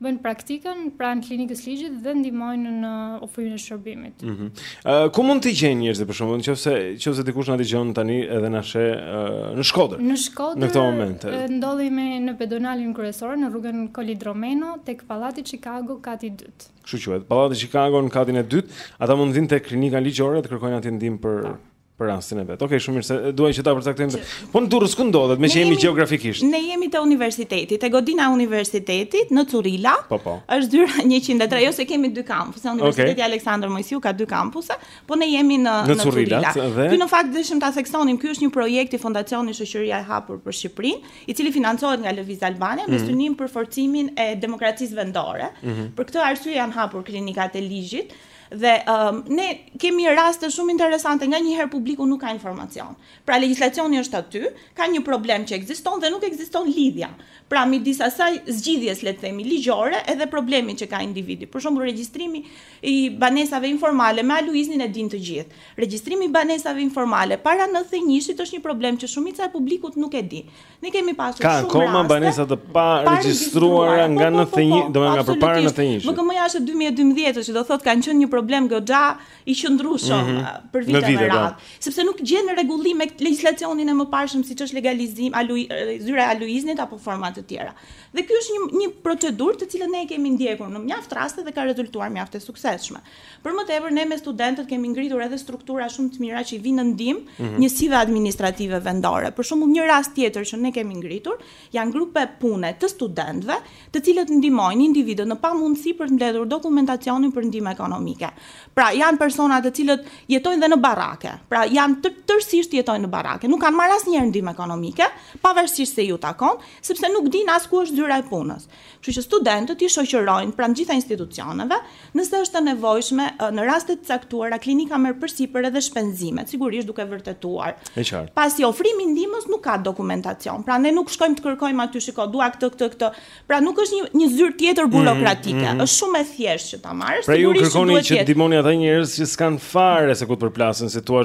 bëjnë praktikën pranë klinikës së ligjit dhe ndihmojnë në ofrimin e shërbimit. Mhm. Uh, ku mund t'ju gjejnë njerëzit për shembull, nëse nëse dikush na dëgjon tani edhe na sheh uh, në Shkodër. Në Shkodër. Në këtë moment. Ndodhemi në pedonalen kryesore në rrugën Kolë Idromeno tek Pallati Chicago kati i dytë. Kështu quhet. Pallati Chicago në katin e dytë, ata mund të vinë tek klinika ligjore të kërkojnë atje ndihmë për Për rastin e vet. Okej, okay, shumë mirë se dua që ta përcaktojmë. Që... Po në Durrës ku ndodhet, meqë jemi gjeografikisht? Ne jemi te universiteti, te godina e universitetit në Currila. Po po. Është zyra 103, jo se kemi dy kampuse. Universiteti okay. Aleksandër Moisiu ka dy kampuse, po ne jemi në në, në Currila. Dhe... Ky në fakt deshëm ta theksonim, ky është një projekt i Fondacionit Shoqëria e Hapur për Shqipërinë, i cili financohet nga Lëviz Albania me mm -hmm. synim për forcimin e demokracisë vendore. Mm -hmm. Për këtë arsye janë hapur klinikat e ligjit. Dhe um, ne kemi raste shumë interesante nganjëherë publiku nuk ka informacion. Pra legjislacioni është aty, ka një problem që ekziston dhe nuk ekziston lidhja. Pra midis asaj zgjidhjes le të themi ligjore edhe problemit që ka individi. Për shembull regjistrimi i banesave informale me ALUIZNI-n e dinë të gjithë. Regjistrimi i banesave informale para 91-shit është një problem që shumica e publikut nuk e di. Ne kemi pasur shumë raste. Ka akoma banesa të paregjistruara nga 91-shi, domethënë nga përpara 91-shit. VKM-ja është e 2012-ës, që do thotë kanë qenë një problem goxha i qëndrueshëm mm -hmm. për vite me po. radhë, sepse nuk gjenin rregullim me legjislacionin e mëparshëm siç është legalizim, alu, zyra e ALUIZNI-t apo forma të tjera. Dhe ky është një një procedurë të cilën ne e kemi ndjekur në mjaft raste dhe ka rezultuar mjaft e suksesshme. Për më tepër, ne me studentët kemi ngritur edhe struktura shumë të mira që i vijnë në ndihmë mm -hmm. njësive administrative vendore. Për shembull, një rast tjetër që ne kemi ngritur janë grupe pune të studentëve, të cilët ndihmojnë individët në pamundësi për të mbledhur dokumentacionin për ndihmë ekonomike. Pra, janë persona të cilët jetojnë dhe në barrake. Pra, janë të tërësisht jetojnë në barrake. Nuk kanë marrë asnjëherë ndihmë ekonomike, pavarësisht se u takon, sepse nuk dinë as ku është zyra e punës. Kështu që studentët i shoqërojnë pranë të gjitha institucioneve, nëse është e nevojshme, në raste të caktuara klinika merr përsipër edhe shpenzimet, sigurisht duke vërtetuar. E qartë. Pasi ofrimi i ndihmës nuk ka dokumentacion, pra ne nuk shkojmë të kërkojmë aty shiko, dua këtë, këtë, këtë. Pra nuk është një një zyrë tjetër mhm, burokratike, mm -hmm. është shumë e thjeshtë që ta marrësh, pra, sigurisht duhet të jetë. Pra ju kërkoni që t'i ndihmoni ata njerëz që s'kanë fare se ku të përplasen, se thua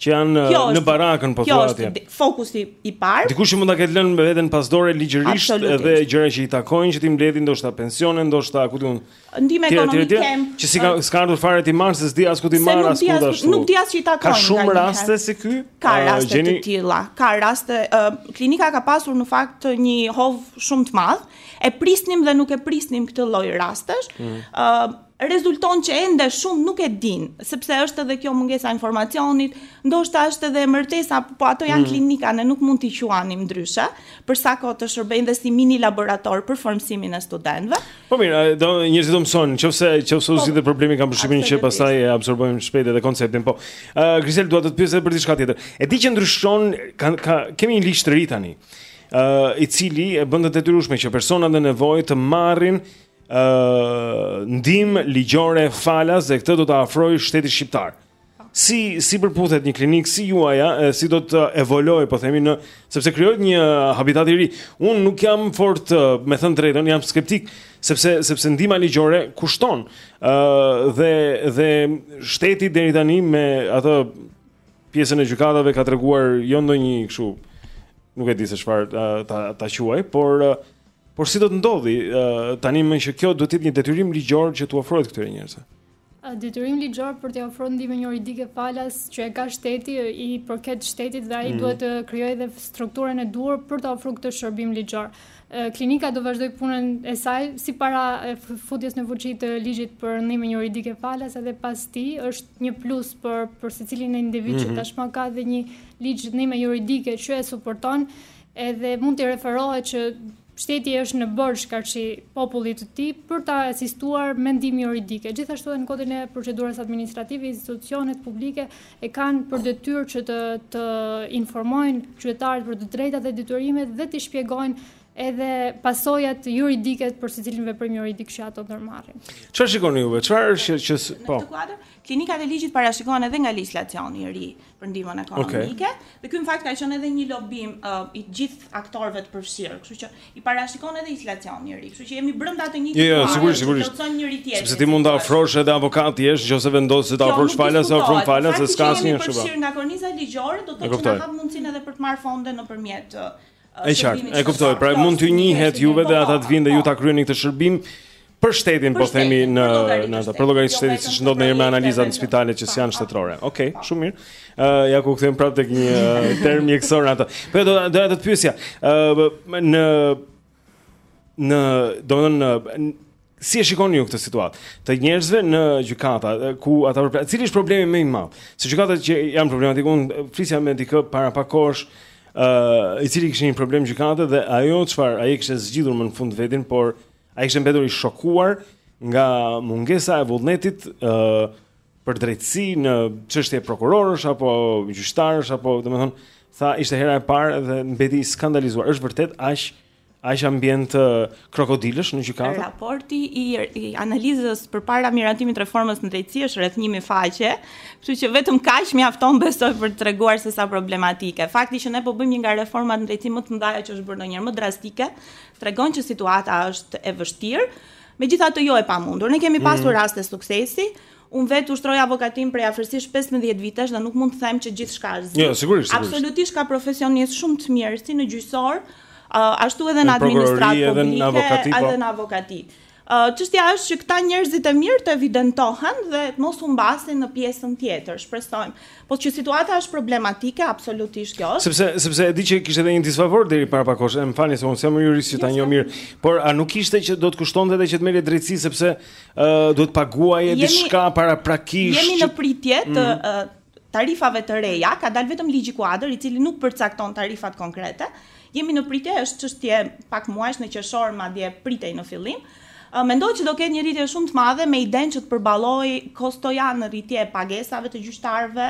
që janë kjo në barakën po thua atje. Kjo është fokusi i parë. Dikush që mund ta ketë lënë me veten pas dore ligjërisht edhe gjëra që i takojnë që t'i mbledhin ndoshta pensionin, ndoshta ku di unë. Ndihmë ekonomike. Që s'i ka s'ka ardhur fare t'i marrë se s'di as ku t'i marrë as ku dashur. Nuk di as që i takojnë. Ka shumë raste si ky. Ka raste të tilla. Ka raste klinika ka pasur në fakt një hov shumë të madh. E prisnim dhe nuk e prisnim këtë lloj rastesh. Mm. rezulton që ende shumë nuk e dinë, sepse është edhe kjo mungesa informacionit, ndoshta është edhe emërtesa, po ato janë mm. klinika, ne nuk mund t'i quanim ndryshe, për sa kohë që shërbejnë dhe si mini laborator për formësimin e studentëve. Po mirë, do njerëzit do mësojnë, nëse nëse u po, zgjidhet problemi kam përshtypjen që pastaj e absorbojmë shpejt edhe konceptin, po. Ë uh, Grisel dua të të pyes edhe për diçka tjetër. E di që ndryshon, ka, ka kemi një ligj të ri tani. Ë uh, i cili e bën të detyrueshme që personat në nevojë të marrin ndihmë ligjore falas dhe këtë do ta ofrojë shteti shqiptar. Si si përputhet një klinikë si juaja, e, si do të evolojë, po themi në sepse krijohet një habitat i ri. Unë nuk jam fort, e, me thënë drejtën, jam skeptik sepse sepse ndihma ligjore kushton. ë dhe dhe shteti deri tani me atë pjesën e gjykatave ka treguar jo ndonjë kështu nuk e di se çfarë ta ta quaj, por Por si do të ndodhë tani më që kjo duhet të jetë një detyrim ligjor që t'u ofrohet këtyre njerëzve? Detyrim ligjor për të ofruar ndihmën juridike falas që e ka shteti, i përket shtetit dhe ai mm. duhet të krijojë dhe strukturën e duhur për të ofruar këtë shërbim ligjor. Klinika do vazhdojë punën e saj si para futjes në fuqi të ligjit për ndihmën juridike falas edhe pas tij është një plus për për secilin individ mm -hmm. që mhm. tashmë ka dhe një ligj ndihme juridike që e suporton Edhe mund t'i referohet që shteti është në borxh karshi popullit të tij për ta asistuar me ndihmë juridike. Gjithashtu edhe në kodin e procedurës administrative, institucionet publike e kanë për detyrë që të, të informojnë qytetarët për të drejtat dhe detyrimet dhe t'i shpjegojnë edhe pasojat juridike për secilin veprim juridik që ato ndërmarrin. Çfarë shikoni juve? Çfarë është që, që po? Në këtë kuadër, klinikat e ligjit parashikohen edhe nga legjislacioni i ri për ndihmën ekonomike. Okay. Dhe ky në fakt ka qenë edhe një lobim uh, i gjithë aktorëve të përfshirë, kështu që i parashikon edhe legjislacioni i ri. Kështu që jemi brenda të njëjtit. Jo, jo, sigurisht, sigurisht. Do të njëri tjetrin. Sepse ti mund ta ofrosh edhe avokat të jesh, nëse vendos se ta ofrosh falas, e ofron falas, se s'ka asnjë shumë. Përfshirë nga korniza ligjore, do të thotë që ka mundësinë edhe për të marrë fonde nëpërmjet uh, E qartë, e kuptoj. Pra mund t'ju njihet juve dhe ata të vinë dhe ju ta kryeni këtë shërbim për shtetin, po themi në në ato për llogari të shtetit siç ndodh ndonjëherë me analizat në spitale që s'janë shtetërore. Okej, okay, shumë mirë. Ë uh, ja ku kthehemi prapë tek një uh, term mjekësor ato. Po do doja të të pyesja. Ë uh, në në domethënë Si e shikoni ju këtë situatë të njerëzve në gjykata ku ata përplasin? Cili është problemi më i madh? Se gjykatat që janë problematike, unë flisja me dikë para pak kohësh, ë uh, i cili kishte një problem gjykate dhe ajo çfarë ai kishte zgjidhur më në fund vetin, por ai kishte mbetur i shokuar nga mungesa e vullnetit ë uh, për drejtësi në çështje prokurorësh apo gjyqtarësh apo domethënë tha ishte hera e parë dhe mbeti skandalizuar. Është vërtet aq Aq ambient krokodilësh në gjykata. Raporti i, i analizës përpara miratimit të reformës në drejtësi është rreth 1000 faqe, kështu që vetëm kaq mjafton besoj për të treguar se sa problematike. Fakti që ne po bëjmë një nga reformat në drejtësi më të mëdha që është bërë ndonjëherë më drastike, tregon që situata është e vështirë. Megjithatë jo e pamundur. Ne kemi mm. pasur mm. raste suksesi. Unë vetë ushtroj avokatinë prej afërsisht pesëmbëdhjetë vitesh dhe nuk mund të them që gjithçka është zi. Jo, sigurisht, sigurisht. Absolutisht ka profesionistë shumë të mirë si në gjyqësor, ashtu edhe në administratë publike, edhe në avokati. Po. Çështja është që këta njerëzit e mirë të evidentohen dhe të mos humbasin në pjesën tjetër, shpresojmë. Po që situata është problematike, absolutisht kjo është. Sepse sepse e di që kishte edhe një disfavor deri para pak kohësh. Më falni se unë s'jam juriste që ta njoh mirë, por a nuk ishte që do të kushtonte edhe që të merrje drejtësi sepse ë uh, duhet paguaje diçka paraprakisht. Jemi në pritje të mm. uh, tarifave të reja, ka dalë vetëm ligji kuadër i cili nuk përcakton tarifat konkrete. Jemi në pritje, është çështje pak muajsh në qershor madje pritej në fillim, Mendoj që do ketë një rritje shumë të madhe me idenë që të përballohet kostoja në rritje e pagesave të gjyqtarëve.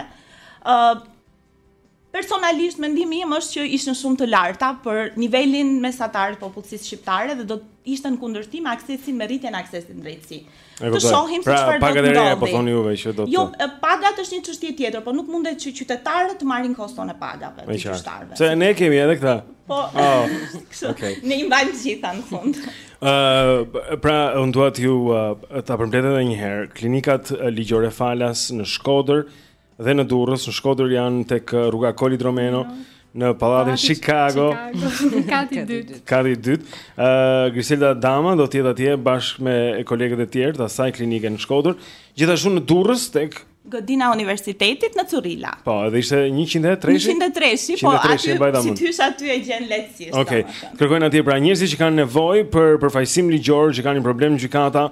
Personalisht mendimi im është që ishin shumë të larta për nivelin mesatar të popullsisë shqiptare dhe do të ishte në kundërshtim me aksesin me rritjen e aksesit në drejtësi. Të shohim pra, se çfarë do të ndodhë. Pagat po thoni juve që do të Jo, pagat është një çështje tjetër, por nuk mundet që qytetarët të marrin koston e pagave të qytetarëve. Se ne kemi edhe këtë. Po. Oh, Okej. Okay. Ne i mbajmë gjitha në fund. Ëh, pra unë dua t'ju uh, ta përmbledh edhe një herë. Klinikat uh, ligjore falas në Shkodër dhe në Durrës. Në Shkodër janë tek uh, rruga Kol Idromeno, në pallatin Pallati Chicago, Chicago. Kati i dytë. kati i dytë. Ë Griselda Dama do të jetë atje bashkë me kolegët e tjerë të asaj klinike në Shkodër, gjithashtu në Durrës tek Godina e universitetit në Currila. Po, edhe ishte 103. 103, po aty si të hysh aty e gjen lehtësisht. Okej. Okay. Kërkojnë atje pra njerëzit që kanë nevojë për përfaqësim ligjor, që kanë një problem gjykata,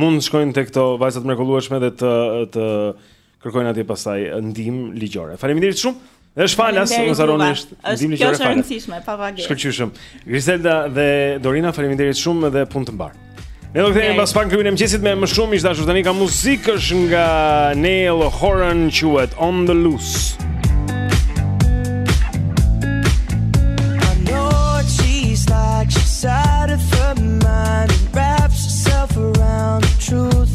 mund të shkojnë tek këto vajza të mrekullueshme dhe të të kërkojnë atje pastaj ndihmë ligjore. Faleminderit shumë. Dhe është falas, mos harroni. Është një gjë që është e rëndësishme, pa vagë. Shkëlqyshëm. Griselda dhe Dorina, faleminderit shumë dhe punë të mbarë. Ne do të kemi pas pak klubin e mëngjesit me më shumë, miq të dashur tani ka muzikë është nga Niall Horan quhet On the Loose. I know what she's like, she's out of her mind, wraps herself around the truth.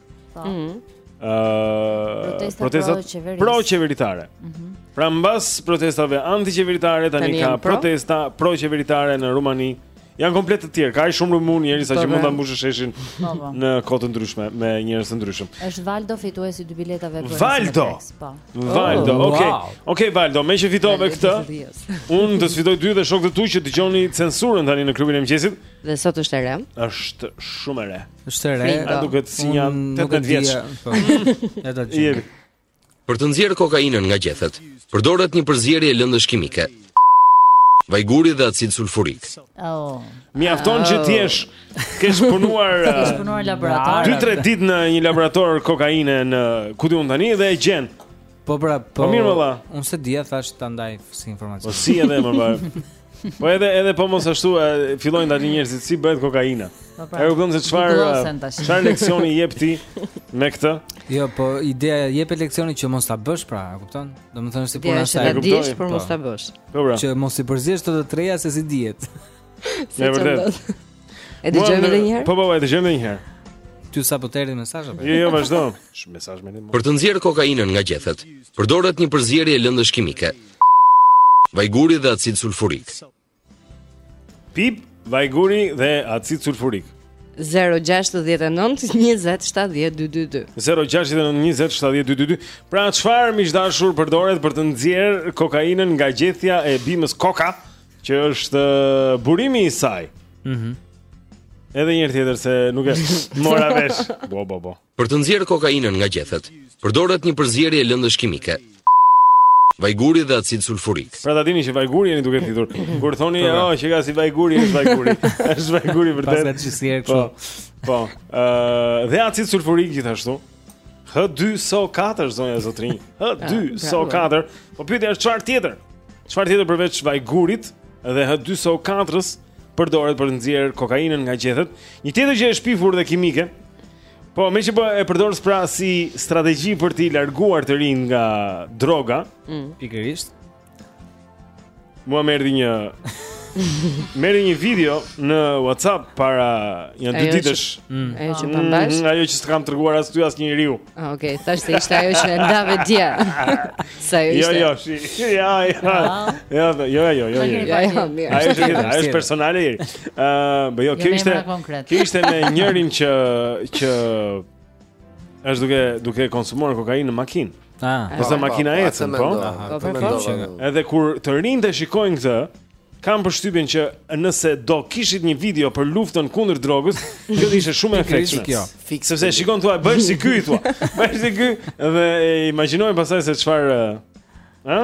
Po. Mhm. Ëh, protesta pro qeveritare. Mhm. Pra mbas protestave antiqeveritare tani ka protesta pro qeveritare në Rumani. Janë komplet të tjerë, ka aq shumë rumun njerëz sa që mund ta mbushin sheshin po, po. në kohë të ndryshme me njerëz të ndryshëm. Është Valdo fituesi i dy biletave për Valdo. Po. Valdo, oh, okay. Okay Valdo, meqë fitove këtë. Unë do të sfidoj ty dhe shokët e tu që dëgjoni censurën tani në klubin e mëngjesit. Dhe sot është e re. Është shumë e re. Është e re. Ai duket si një 18 vjeç. Po. Ja do të jetë. Për të nxjerrë kokainën nga gjethet, përdoret një përzierje e lëndësh kimike. Vajguri dhe acid sulfurik. Oh. Mjafton që ti të kesh ke punuar në uh, laborator. 2-3 ditë në një laborator kokaine në kudo tani dhe e gjen. Po pra, po. Po mirë valla. Unë s'e dija, thashë ta ndaj si informacion. Po si edhe më vao. Po edhe edhe po mos ashtu fillojnë tani njerëzit si bëhet kokaina. Po pra. E kupton se çfarë çfarë leksioni jep ti me këtë? Jo, po ideja jep leksioni që mos ta bësh pra, e kupton? Domethënë si puna është, e kupton. Ti është për mos po. ta bësh. Po pra. Që mos i përziesh të treja se s'i dihet. Me vërtet. E dëgjojmë edhe një herë? Po po, e dëgjojmë edhe një herë. Ty sapo të erdhi mesazh apo? Jo, jo, vazhdo. Mesazh më ne. Për të nxjerrë kokainën nga gjethet, përdoret një përzierje lëndësh kimike. Vajguri dhe acid sulfurik. Pip, vajguri dhe acid sulfurik. 0-6-9-20-70-22-2 0-6-9-20-70-22-2 Pra çfarë miq të dashur përdoret për të nxjerrë kokainën nga gjethja e bimës koka Që është uh, burimi i saj mm -hmm. Edhe një herë tjetër se nuk e mora vesh Bo, bo, bo Për të nxjerrë kokainën nga gjethet, përdoret një përzierje e lëndësh kimike, vajguri dhe acid sulfurik. Pra ta dini që vajguri jeni duke thithur. Kur thoni, Po, po. "Oh, qenka si vajguri, është vajguri." Është vajguri Pas vërtet. ka të gjithë erë Po. kështu. Po. Ë dhe acid sulfurik gjithashtu. H2SO4 zonja e zotrinj. H2SO4. Po pyetja është çfarë tjetër? Çfarë tjetër përveç vajgurit dhe H2SO4-s përdoret për të nxjerrë kokainën nga gjethet? Një tjetër gjë e shpifur dhe kimike Po, me që po e përdorës pra si strategji për t'i larguar të rinjtë nga droga mm. Pikërisht Mua më erdhi një Më erdhi një video në Whatsapp para një dy ditësh. Mm. Ajo që pamë bashkë. Mm, ajo që s'kam treguar as ty as njeriu. Ah, okej, okay, thashë se ishte ajo që ndave dje. Sa jo ishte? Jo, jo, shi. Ja, ja. Ja, jo, jo, jo, jo. Ja, jo, mirë. Ajo është, ajo është personale. Ë, po jo, kjo ishte. Kjo ishte me njërin që që është duke duke konsumuar kokainë në makinë. Ah, po se makina ecën, po. Edhe kur të rinjtë shikojnë këtë, Kam përshtypjen që nëse do kishit një video për luftën kundër drogës, kjo do ishte shumë e efektshme. Kjo, fiks. Sepse e shikon thua, bësh si ky thua. Bësh si ky dhe imagjino pastaj se çfarë, ë?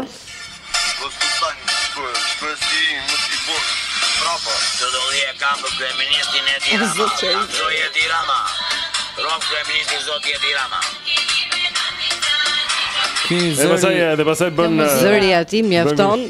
Kryeministin e tira ma Zotje e tira ma Rof kryeministin zotje e tira ma Dhe pastaj, dhe pastaj bën Zëri aty mjafton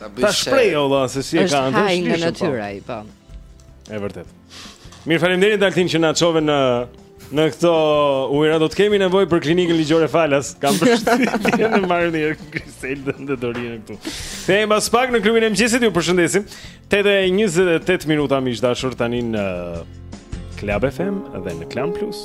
Ta shprej o la se si e ka Është haj nga natyra i po E vërtetë Mirë faleminderit Altin që na çove në Në këto ujëra do të kemi nevojë për klinikën ligjore falas Kam përshtypjen në marrëdhënie me Griselën dhe Dorinë këtu Ne jemi pas pak në klubin e mëngjesit ju përshëndesim 8.28 minuta miq të dashur tani në Club FM dhe në Klan Plus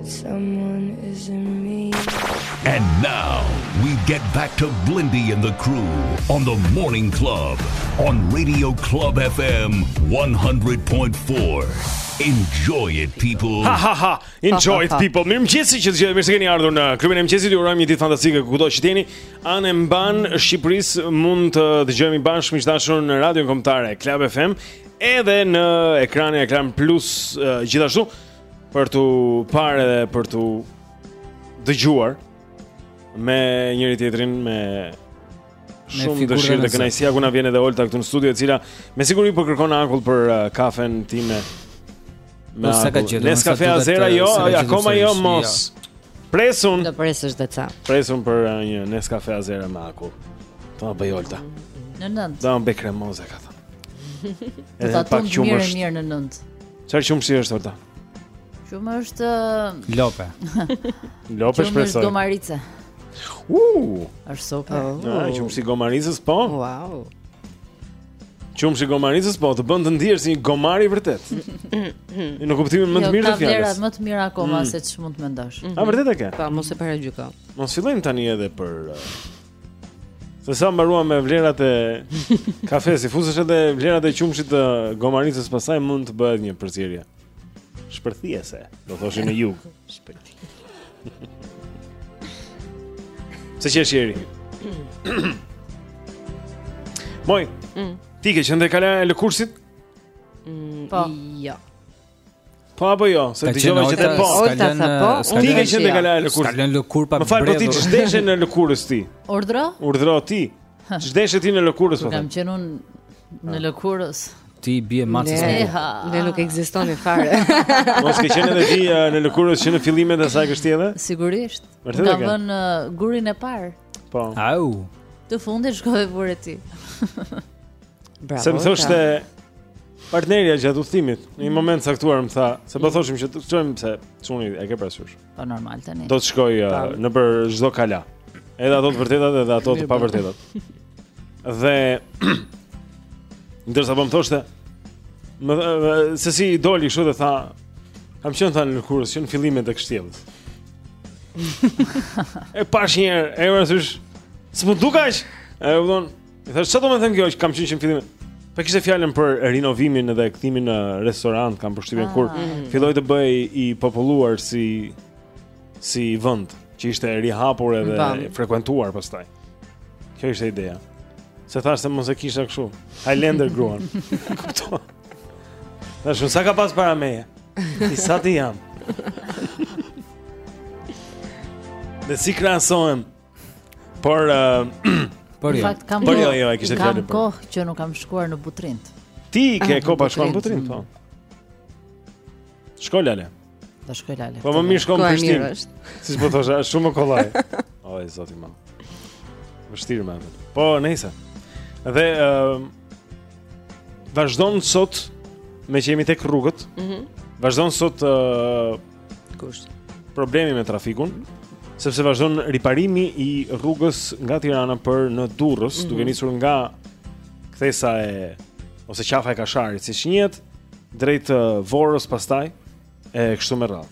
And now we get back to Blendi and the crew on the Morning Club on Radio Club FM 100.4. Enjoy it people. Ha ha ha. Enjoy it people. Mirëmëngjesi të gjithë mirë se keni ardhur në klubin e mëngjesit. Ju urojmë një ditë fantastike kudo që të jeni. Anembanë Shqipërisë mund të dëgjohemi bashkë miq të dashur në radion kombëtare Club FM edhe në ekranin e Klan Plus gjithashtu. për t'u parë dhe për t'u dëgjuar me njëri tjetrin me shumë dëshirë dhe kënaqësi ja ku na vjen edhe Olta këtu në studio e cila me siguri po kërkon akull për uh, kafen time. Po s'e ka gjetur? Nescafe Azera jo, akoma jo, jo mos. Pres unë. Do presësh dhe ca. Pres unë për uh, një Nescafe Azera me akull. Ta bëjë Olta. Në nëntë. Do ta bëj kremoze ka thënë. Edhe pak qumësht. Mirë, mirë në nëntë. Çfarë qumështi është Olta? Qumësht lope. Lope shpresoj. Qumësht gomarice. Uuu, është super. Oh. Ja, qumështi i gomaricës po. Wow. Qumështi i gomaricës po, të bën të ndihesh si një gomar i vërtetë. Në kuptimin më të jo, mirë të fjalës. Jo, ka vlera më të mira akoma mm. se ç'mund të mendosh. A vërtet e ke? Po, mos e paragjyko. Mos fillojmë tani edhe për uh, Se sa mbaruam me vlerat e kafes, i fusësh edhe vlerat e qumështit të gomaricës pastaj mund të bëhet një përzierje. Shpërthyese, do thoshin në jug. Shpërthyese. Pse qesh Eri? Moj, mm. ti ke qenë te kalaja e Lëkurësit? Mm, po. Jo. Po apo jo, se dëgjova që tha po. Olta tha po, unë di që ke qenë te kalaja e Lëkurësit. S'ka lënë lëkurë pa bredhur. Më fal, po ti ç'deshe në Lëkurës ti. Urdhro? Urdhro ti. Ç'deshe ti në Lëkurës, po. Kam qenë unë në Lëkurës. Ti i bje matë së lëkurë. Ne nuk ekzistoni fare. Mos ke qenë edhe ti në Lëkurës që në fillimet e saj kështjeve? Sigurisht. Vërtet e ke? Kam vënë gurin e parë. Po. Au. Të fundit shkove vure ti. Bravo. Se më thoshte partnerja gjatë udhëtimit, në një mm. moment caktuar më tha, se po mm. thoshim që të çojmë se çuni e ke parasysh. Po normal tani. Do të shkoj uh, nëpër çdo kala. Edhe ato të vërtetat edhe ato të pavërtetat. Dhe ndërsa po më thoshte, më se si doli kështu dhe tha, kam qenë tha në Lëkurës që në fillimet e kështjellës. e pashë një herë, e vura re, se më dukej, e u donë, i thashë, ç'do me thënë kjo, që kam qenë që në fillimin, po e kishte fjalën për rinovimin dhe kthimin në restorant, kam përshtypjen ah. kur, mm. filloi të bëhej i populluar si, si vend, që ishte rihapur edhe Bam. frekuentuar pastaj. Kjo ishte ideja. Se thashë se mos e kisha kështu, Highlander gruan, kupton. Dhe thashë, sa ka pas para meje? Ti sa ti jam? Dhe si krahasohem Por uh, Por jo fakt, kam Por jo, jo, e kishte fjalën Kam kohë që nuk kam shkuar në Butrint Ti ke ah, kohë pa shkuar në Butrint po Shko lale Do shkoj lale Po më mirë shko në Prishtinë Siç po thosha, shumë më kollaj O Zoti i madh Vështirë me atë Po, nejse Dhe uh, Vazhdon sot me që jemi tek rrugët. Mhm. Mm vazhdon sot uh, kështu problemi me trafikun, sepse vazhdon riparimi i rrugës nga Tirana për në Durrës, mm -hmm. duke nisur nga kthesa e ose qafa e Kasharit, siç njihet, drejt uh, Vorës pastaj e kështu me radhë.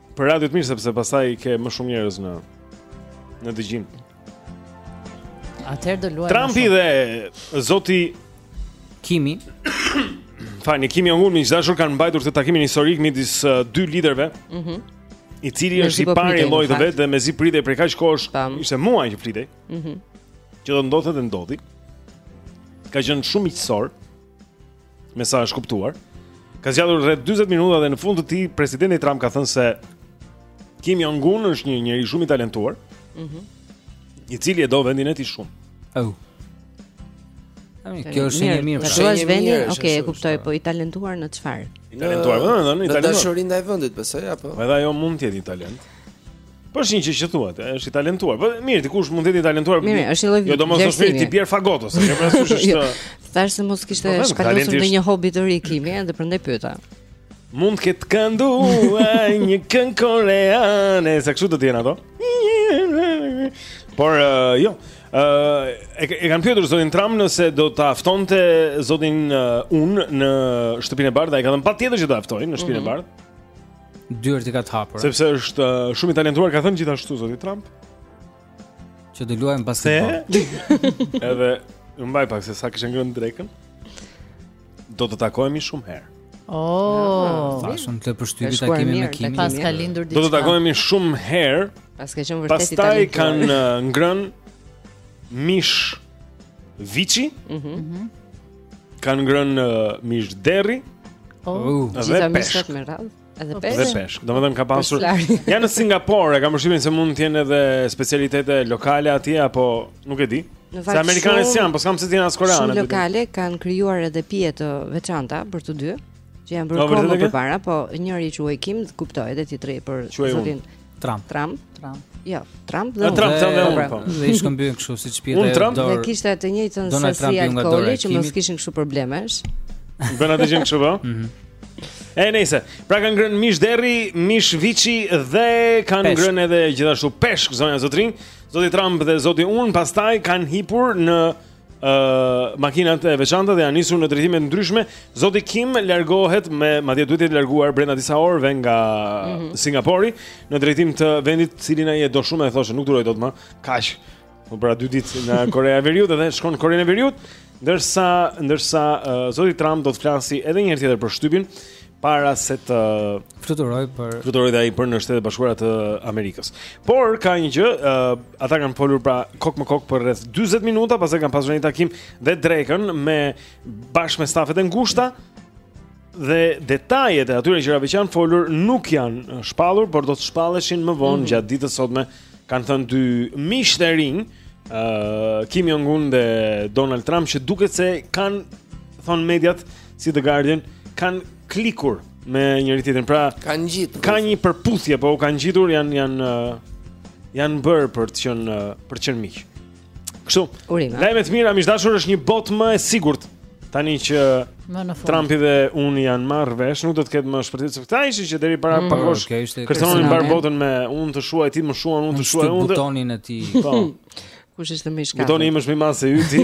Për radiot mirë sepse pastaj ke më shumë njerëz në në dëgjim. Atëherë do luajmë. Trumpi dhe zoti Kimi. Fani Kimi Jong Un miq të dashur kanë mbajtur këtë takimin historik midis uh, dy liderëve. Mhm. Mm I cili është i pari në lloj të vet dhe mezi pritej prej kaq kohësh, ishte muaj që pritej. Mhm. Mm që do ndodhte dhe ndodhi. Ka qenë shumë miqësor. Me sa është kuptuar, ka zgjatur rreth 40 minuta dhe në fund të tij presidenti Trump ka thënë se Kim Jong Un është një njeri shumë i talentuar. Mhm. Mm I cili e do vendin e tij shumë. Oh. Kjo është një mirë. Kjo është vendi, okay, e kuptoj, po i talentuar në çfarë? I talentuar, domethënë, i talentuar. Në dashurinë ndaj vendit, besoj apo? Po edhe ajo mund të jetë një talent. Po është një gjë që thua, është i talentuar. Po mirë, dikush mund të jetë i talentuar. Mirë, është një lloj vlerësimi. Jo, domosdoshmërisht t'i bjerë fagotos, e kemi parasysh është. Jo, Thash se mos kishte po, shpalosur në një hobi të ri Kimi, edhe prandaj pyeta. Mund të ketë kënduar një këngë koreane, sa kështu do të jenë ato? Por uh, jo, uh, e, e kanë pyetur zotin Trump nëse do ta ftonte zotin uh, Un në Shtëpinë e Bardhë, ai ka thënë patjetër që do ta ftojë në Shtëpinë e mhm. Bardhë. Dyert i ka të hapura. Sepse është uh, shumë i talentuar, ka thënë gjithashtu zoti Trump. Që do luajmë basketbol. Edhe më mbaj pak se sa kishin ngrënë drekën. Do të takohemi shumë herë. Oh, sa shumë të përshtypi takimi me Kimin. Paska lindur diçka. Do të takohemi shumë herë. Paska qenë vërtet i talentuar. Pastaj kanë uh, ngrënë mish viçi. Mhm. Mm Kanë ngrënë uh, mish derri. Po, uh, gjitha mishrat me radhë. Edhe peshk. Edhe peshk. Domethënë ka pasur. Janë në Singapor, kam përshtypjen se mund të jenë edhe specialitete lokale atje apo nuk e di. S'e amerikane janë, po s'kam se të jenë as koreane. Shumë lokale kanë krijuar edhe pije të veçanta për të dy, që janë bërë më përpara, po njëri quhej Kim, kuptohet, edhe tjetri për zotin. Trump. Trump. Trump. Jo, Trump dhe Un. Trump dhe Un. Pra, po. Dhe i shkëmbyen kështu si çpirë. Un Trump dhe kishte të njëjtën sasi alkooli që mos kishin kështu problemesh. Bëna të gjejmë kështu po? Mhm. E nejse, pra kanë ngrënë mish derri, mish viçi dhe kanë ngrënë edhe gjithashtu peshk zonja zotërinj. Zoti Trump dhe zoti Un pastaj kanë hipur në uh, makinat e veçanta dhe janë nisur në drejtime të ndryshme. Zoti Kim largohet më madje duhet të jetë larguar brenda disa orëve nga mm -hmm. Singapori në drejtim të vendit të cilin ai e do shumë e thoshte nuk duroj dot më. Kaq. Po pra dy ditë, në Korea e Veriut dhe shkon në Korenë e Veriut, ndërsa ndërsa uh, zoti Trump do të flasi edhe një herë tjetër për shtypin para se të fluturojë për fluturojë dhe ai për në Shtetet e Bashkuara të Amerikës. Por ka një gjë, uh, ata kanë folur pra kokë më kokë për rreth 40 minuta, pastaj kanë pasur një takim dhe drekën me bashkë me stafet e ngushta dhe detajet e atyre gjërave që janë folur nuk janë shpallur, por do të shpalleshin më vonë mm -hmm. gjatë ditës sotme, kanë thënë dy miqtë e rinj, ë uh, Kim Jong Un dhe Donald Trump që duket se kanë thonë mediat si The Guardian kanë klikur me njëri-tjetrin. Pra, kanë ngjitur. Ka një përputhje, po u ka ngjitur, janë janë uh, janë bërë për të qenë uh, për të qenë miq. Kështu. Lajme të mira, miq të dashur është një botë më e sigurt. Tani që Trumpi dhe Un janë marrë vesh, nuk do të ketë më shpërtit se këta ishin që deri para mm, pak kohësh. Kërcënonin mbarë botën me unë të shuaj ti më shuan unë të shuaj unë. Butonin e tij. Po. Kush ishte më i shkatë? Butoni im është më i madh se yti.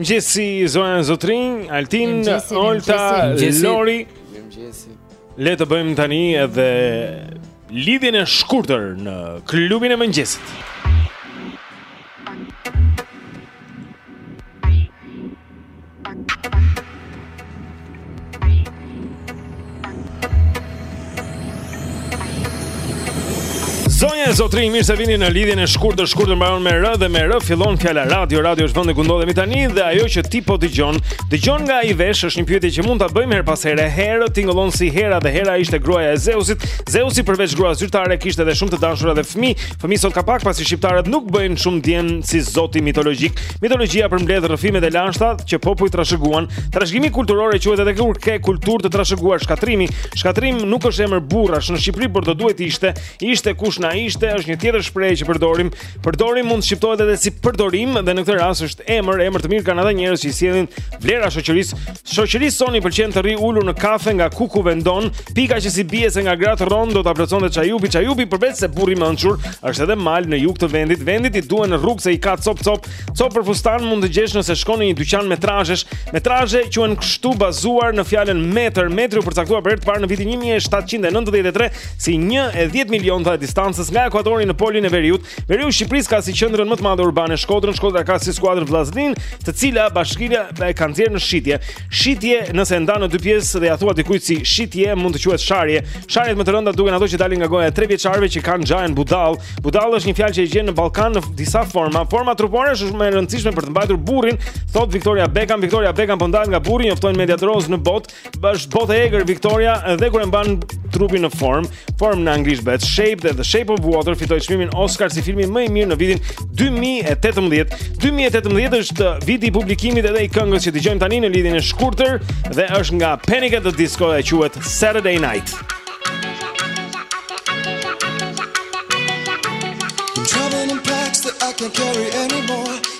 Mëngjesi zonja zotërinj, Altin, Olta, Lori. Mëngjesi. Le të bëjmë tani edhe lidhjen e shkurtër në klubin e mëngjesit. Zonja e zotërinj, mirë se vini në lidhjen e shkurtër, shkurtër mbaron me r dhe me r fillon fjala radio, radio është vendi ku ndodhemi tani dhe ajo që ti po dëgjon, dëgjon nga ai vesh është një pyetje që mund ta bëjmë herë pas here, herë tingëllon si hera dhe hera ishte gruaja e Zeusit, Zeusi përveç gruas zyrtare kishte edhe shumë të dashura dhe fëmijë, Fëmijë sot ka pak pasi shqiptarët nuk bëjnë shumë djenë si zoti mitologjik. Mitologjia përmbledh rrëfimet e lashta që popujt trashëguan. Trashëgimi kulturore quhet edhe kur ke kulturë të trashëguar shkatërrimi. Shkatërrim nuk është emër burrash në Shqipëri, por do duhej të ishte. Ishte kush na ishte, është një tjetër shprehje që përdorim. Përdorim mund të shqiptohet edhe si përdorim dhe në këtë rast është emër, emër të mirë kanë ata njerëz që i sjellin vlera shoqërisë. Shoqërisë sonë i pëlqen të rri ulur në kafe nga kukuvendon, pika që s'i bie se nga gratë rron do ta plotësonte Çajupi, Çajupi përveç se burrë i mençur, është edhe mal në jug të vendit, vendit i duhen rrugë se i ka copë copë, copë për fustan mund të gjesh nëse shkon në një dyqan metrazhesh, metrazhe quhen kështu bazuar në fjalën metër, metri u përcaktua për herë të parë në vitin 1793 si 1 e 10 milionta e distancës nga ekuatori në polin e veriut, Veriu i Shqipërisë ka si qendrën më të madhe urbane Shkodrën, Shkodra ka si skuadër Vllazninë, të cilën bashkia e ka nxjerrë në shitje. Shitje, nëse e ndan në dy pjesë dhe ia thua dikujt si shitje, mund të quhet sharje. Sharjet më të rënda duken ato që dalin nga goja e trevjeçarëve që kanë xhajen budallë. Budallë është një fjalë që e gjen në Ballkan në disa forma. Forma trupore është më e rëndësishme për të mbajtur burrin, thotë Victoria Beckham. Victoria Beckham po ndahet nga burri, njoftojnë mediat roz në botë. Është botë e egër Victoria dhe kur e mban trupin në formë, formë në anglisht bëhet shape dhe the shape of water fitoi çmimin Oscar si filmi më i mirë në vitin 2018. 2018 është viti i publikimit edhe i këngës që dëgjojmë tani në lidhjen e shkurtër dhe është nga Panic at the Disco e quhet Saturday Night. Can carry anymore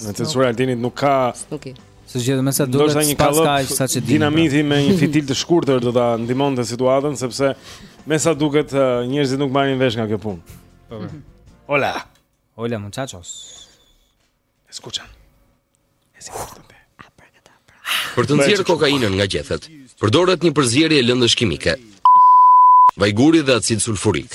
Në censura Altinit nuk ka. Nuk i. Së gjithë me sa duhet të paska aq sa që di. Dinamiti me një fitil të shkurtër do ta ndihmonte situatën sepse me sa duket njerëzit nuk marrin vesh nga kjo punë. Po. Mhm. Hola. Hola muchachos. Escuchan. Es importante. Për të nxjerrë kokainën nga gjethet, përdoret një përzierje lëndësh kimike. Vajguri dhe acid sulfurik.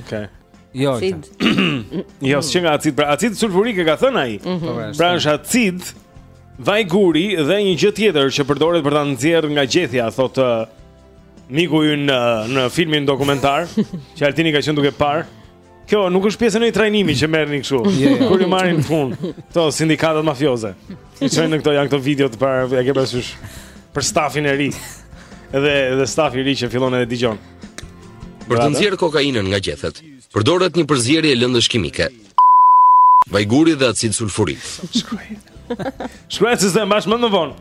Okej. Jo. Acid. jo, s'ka nga acid, pra acid sulfurik e ka thënë ai. Mm -hmm. Pra është acid vajguri dhe një gjë tjetër që përdoret për ta nxjerrë nga gjethja, thotë uh, miku në, uh, në filmin dokumentar që Altini ka qenë duke parë. Kjo nuk është pjesë e një trajnimi që merrni kështu. Yeah, yeah. Kur ju marrin në fund këto sindikatat mafioze. Të çojnë në këto janë këto video të para, i ke parasysh për stafin e ri. Edhe edhe stafi i ri që fillon edhe dëgjon. Për të nxjerrë kokainën nga gjethet, përdoret një përzierje lëndësh kimike. Vajguri dhe acid sulfurik. Shkruaj se s'e mban mend më vonë.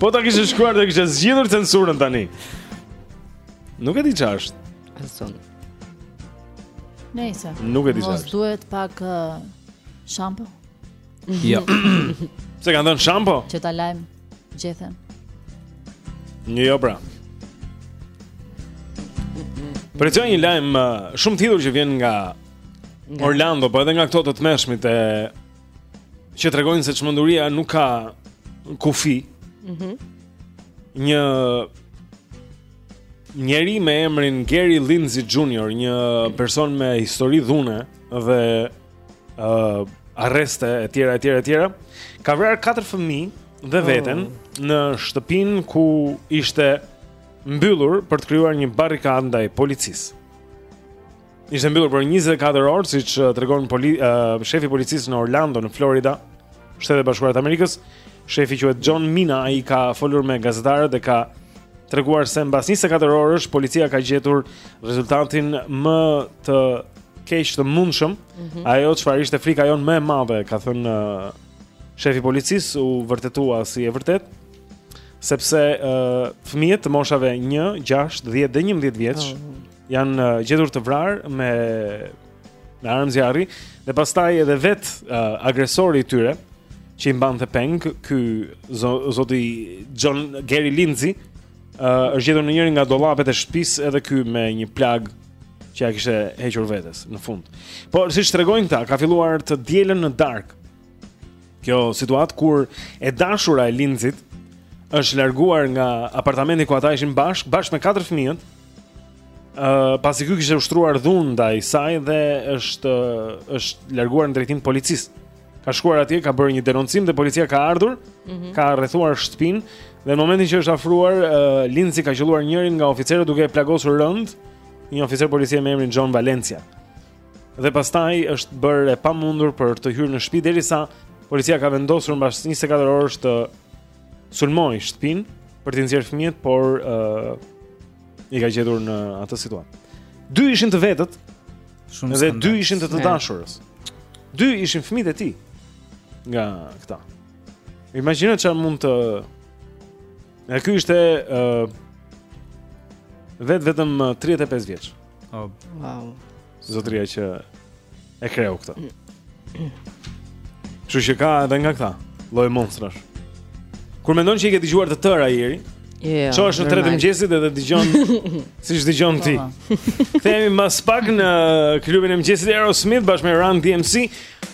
Po ta kishe shkruar do kishe zgjidhur censurën tani. Nuk e di çfarë është. Asun. Nëse. Nuk e di çfarë. Mos duhet pak uh, shampo? Jo. S'e kanë thënë shampo? Që ta lajmë. Gjethen. Jo pra. Përcjell një lajm uh, shumë të hidhur që vjen nga Orlando, po edhe nga këto të tmerrshmit që tregojnë se çmenduria nuk ka kufi. Mm -hmm. Një njeri me emrin Gary Lindsay Jr., një person me histori dhune dhe ë uh, arreste etj etj etj. Ka vrarë katër fëmijë dhe oh. veten oh. në shtëpinë ku ishte mbyllur për të krijuar një barrikadë ndaj policisë. Ishte mbyllur për 24 orë, siç tregon poli, uh, shefi i policisë në Orlando në Florida, Shtetet e Bashkuara të Amerikës, shefi quhet John Mina, ai ka folur me gazetarët dhe ka treguar se mbas 24 orësh policia ka gjetur rezultatin më të keq të mundshëm. Mm -hmm. Ajo çfarë ishte frika jonë më e madhe, ka thënë uh, shefi i policisë, u vërtetua si e vërtetë, sepse uh, fëmijët të moshave 1, 6, 10 dhe 11 vjeç oh. janë uh, gjetur të vrarë me me armë zjarri dhe pastaj edhe vetë uh, agresori i tyre që i mbante peng ky zoti John Gary Lindsay uh, është gjetur në njërin nga dollapet e shtëpisë edhe ky me një plagë që ia kishte hequr vetes në fund. Por siç tregojnë këta, ka filluar të dielën në darkë. Kjo situatë kur e dashura e Linzit është larguar nga apartamenti ku ata ishin bashkë, bashkë me katër fëmijët. ë uh, pasi ky kishte ushtruar dhunë ndaj saj dhe është është larguar në drejtim të policisë. Ka shkuar atje, ka bërë një denoncim dhe policia ka ardhur, mm -hmm. ka rrethuar shtëpinë dhe në momentin që është afruar, uh, Linzi ka qëlluar njërin nga oficerët duke e plagosur rëndë, një oficer policie me emrin John Valencia. Dhe pastaj është bërë e pamundur për të hyrë në shtëpi derisa policia ka vendosur mbas 24 orësh të sulmojë shtëpinë për të nxjerrë fëmijët, por ë i ka gjetur në atë situatë. Dy ishin të vetët dhe dy ishin të të dashurës. Dy ishin fëmijët e tij nga këta. Imagjino çfarë mund të Ja ky ishte ë vet vetëm 35 vjeç. Oh. Wow. Zotria që e kreu këtë. Kështu që ka edhe nga këta, lloj monstrash. Kur mendon që i ke dëgjuar të tëra Eri, yeah, jo, çohesh në tre të mëngjesit dhe dëgjon siç dëgjon ti. Po, po. Kthehemi mbas pak në klubin e mëngjesit Aerosmith bashkë me Run DMC.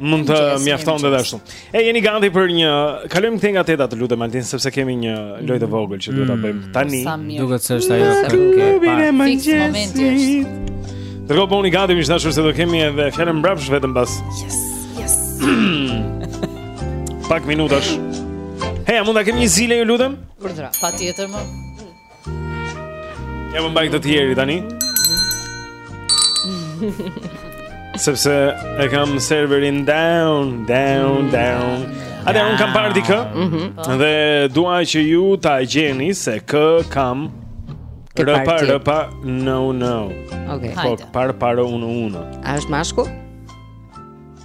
Mund të mjaftonte edhe ashtu. E jeni gati për një kalojmë këtë nga teta të lutem Altin sepse kemi një lojë të vogël që duhet ta mm. bëjmë tani. Duket se është ajo këngë. Fix momenti është. Dërgo, po rri gati mi dashur se do kemi edhe fjalën mbrapsh vetëm pas. Yes, yes. Pak minutash. Hey, a mund ta kemi një zile ju lutem? Urdhëro, patjetër më. Ja më mbaj këtë ti Eri tani Sepse e kam serverin down, down, down Atëherë, unë kam parë dikë mhm. Dhe dua që ju ta gjeni se kë kam Rëpa, rëpa, no, no Ok, po, hajde Po, parë, parë, unë, unë A është mashkull?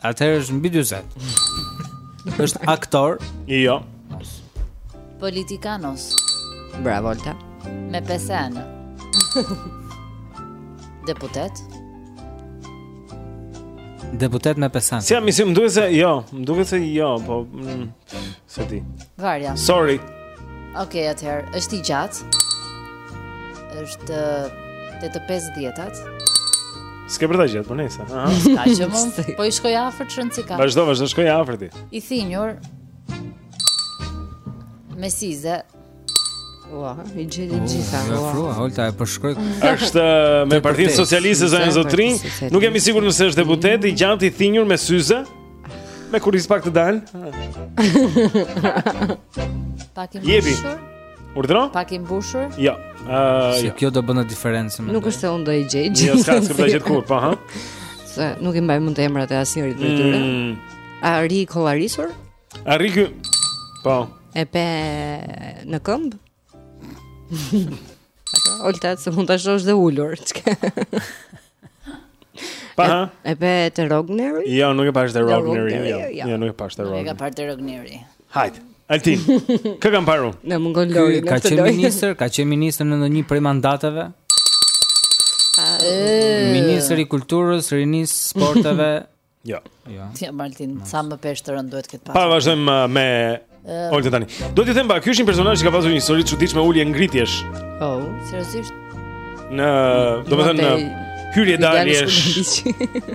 Atëherë është mbi 40. Është aktor? Jo. Politikanos. Bravo Olta. Me pesë anë. Deputet. Deputet me pesë anë. S'jam i si më duket se jo, më duket se jo, po mm, S'e di. Vari-ja. Sorry. Okay, atëherë, është i gjatë. Është te 50-tat. S'ke për ta gjetë, po nejse. Aha. S'ka që mund, po i shkoj afër çon si ka. Vazhdo, vazhdo shkoj afër ti. I thinjur. Me syze. Ua, i gjeni të gjitha. U afrua, Olta e përshkroi. Është me Partinë Socialiste zonë zotri. Nuk jam i sigurt nëse është deputet i gjatë i thinjur me syze. Me kurriz pak të dalë. Pak i mbushur. Urdhëro? Pak i mbushur? Jo. Ëh, jo. kjo do bënte diferencë. Nuk është se unë do i gjej. Jo, s'ka për ta gjet kurrë, po ha. Se nuk i mbaj mend emrat e asnjërit prej tyre. Mm. A rri kollarisur? Arri ky. Po. E pe në këmbë? Apo ulur se mund ta shohësh dhe ulur. Pa. E, e pe te Rogneri? Jo, nuk e pash te Rogneri, jo. Jo, jo nuk e pash te Rogneri. Nuk e pash te Rogneri. Hajt. Altin. Kë kam parë unë? Na mungon Lori. Ka qenë ministër, ka qenë ministër në ndonjë prej mandateve? Ministër i Kulturës, Rinisë, Sporteve, Jo. Jo. Ti Martin, sa më peshë të rëndë duhet të ketë pas. Pa vazhdojmë uh, me uh, Olta tani. Do t'ju them pa, ky është një personazh që ka pasur një histori të çuditshme ulje ngritjesh. Oh, seriozisht. Në, domethënë hyrje daljesh,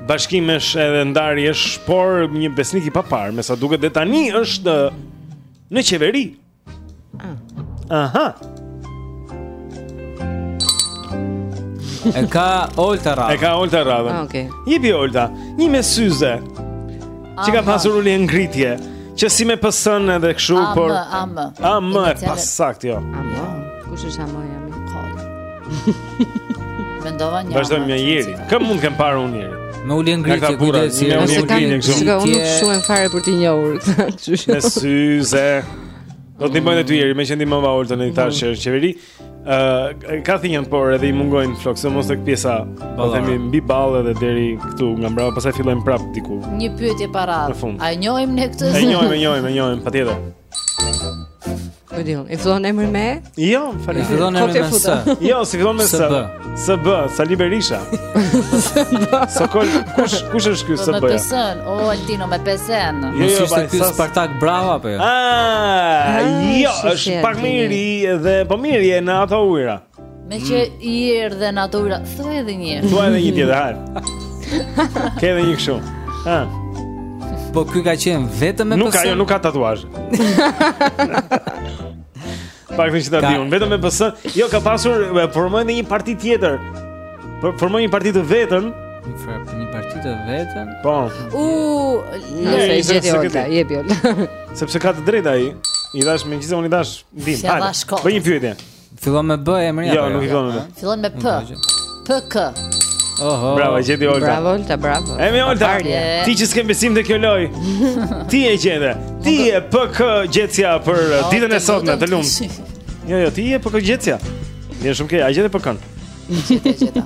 bashkimesh edhe ndarjesh, por një besnik i paparë, me sa duket dhe tani është në qeveri. Aha. E ka Olta radhën. E ka Olta radhën. Ah, okej. Okay. Jepi Olta, një me syze. Që ka pasur ulje ngritje, që si me PS-në edhe kështu, por... A.M., A.M. A.M., e pasaktë, jo. A.M., kush është A.M., jam i kodë. Mendova një. Vazhdojmë me Jeri. Kë mund të kem parë unë Jeri? Me ulje ngritje Ata burra, kujdes si me ulje Nëse kanë ngritje kështu. shka unë nuk shuhem fare për t'i njohur këtë. Kështu që. Me syze. Do të ndihmoj ty Jeri, meqë ndihmova Oltën dhe i thashë që është në qeveri. Ë ka thinja por edhe i mungojnë flokë, se mos tek pjesa, po Ballara. themi mbi ballë edhe deri këtu nga mbrapa, pastaj fillojnë prapë diku. Një pyetje pa Në radhë. fund. A e njohim ne këtë? E njohim, e njohim, e njohim, patjetër. Po di, i fillon emri me? Jo, falë. I fillon emri me S. Jo, s'i fillon me S. S B, Sali Berisha. Sokol, kush kush është ky S B? Me PS-në, o Altino me PS-në. Jo, jo, ishte ky Spartak Braho apo jo? Ah, ah jo, është pak më i ri dhe po mirë je në ato ujëra. Meqë mm. i erdhe në ato ujëra Thuaj edhe një Thuaj edhe një tjetër, hajt Ke edhe një këshu ha. Po ky ka qenë vetëm me nuk PS-në Nuk ka, jo, nuk ka tatuazh Të paktën që ta di unë Vetëm me PS-në Jo, ka pasur, formoi një parti tjetër Formoi një parti të vetën Për një parti të vetën Po U, nëse e gjeti Olta, je bjol Sepse ka të drejtë ai I dhashë me gjithë, unë i dhashë ndihmë, hajde, bëj një pyetje Fillon me B emri apo? Jo, nuk i jo? thonë. Fillon me P. P K. Oho. Bravo, gjeti Olta. Bravo Olta, bravo. Emi Olta. Ti që s'ke besim te kjo lojë. Ti e gjete. Ti je PK gjetja për oh, ditën e sotme, të lumtë. Jo, jo, ti je PK gjetja. Mirë shumë ke, a gjete PK-n? Gjeta, gjeta.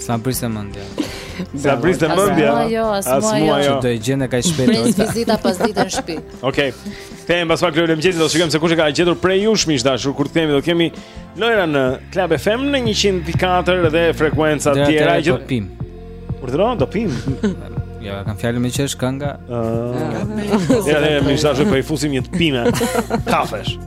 S'ta priste mendja. S'ta priste mendja. As mua jo, as mua jo. Që do e gjente kaq shpejt. Vizita pas ditën në shtëpi. Okej. Okay. Kthehemi pas pak lojën e mëngjesit, do shikojmë se kush e ka gjetur prej ju miq të dashur. Kur kthehemi do kemi lojëra në Club FM në 104 dhe frekuenca të tjera që do pim. Urdhëro, do pim. Ja, kam fjalën me qesh kënga. Ëh. Ah. Ja, ne miq të dashur po i fusim një të pime. Kafesh.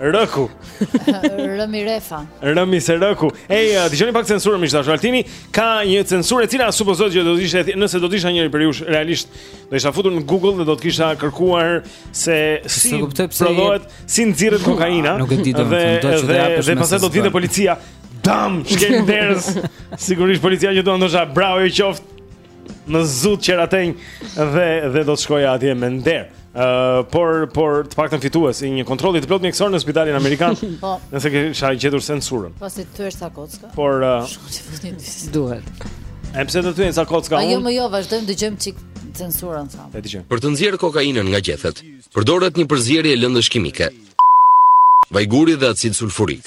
Rëku. Rëmi Refa. Rëmi se Rëku. Ej, uh, dëgjoni pak censurën miq të dashur. Altini ka një censurë e cila supozohet që do të ishte nëse do të isha njëri prej jush realisht do isha futur në Google dhe do të kisha kërkuar se si prodhohet, si nxirret kokaina. Nuk e di do të thonë, do të japësh. Dhe pastaj do të vinte policia. Dam, shkel derës. Sigurisht policia që do ndoshta, bravo i qoftë. në zut qeratenj dhe dhe do të shkoja atje me nder. Ë, uh, por por të paktën fitues i një kontrolli të plot mjekësor në spitalin amerikan. Po. Nëse kisha gjetur censurën. Po si thyhen ca kocka? Por uh, duhet. E pse të thyhen ca kocka? A jo më jo, vazhdojmë dëgjojmë çik censurën sa. E dëgjojmë. Për të nxjerrë kokainën nga gjethet, përdoret një përzierje lëndësh kimike. Vajguri dhe acid sulfurik.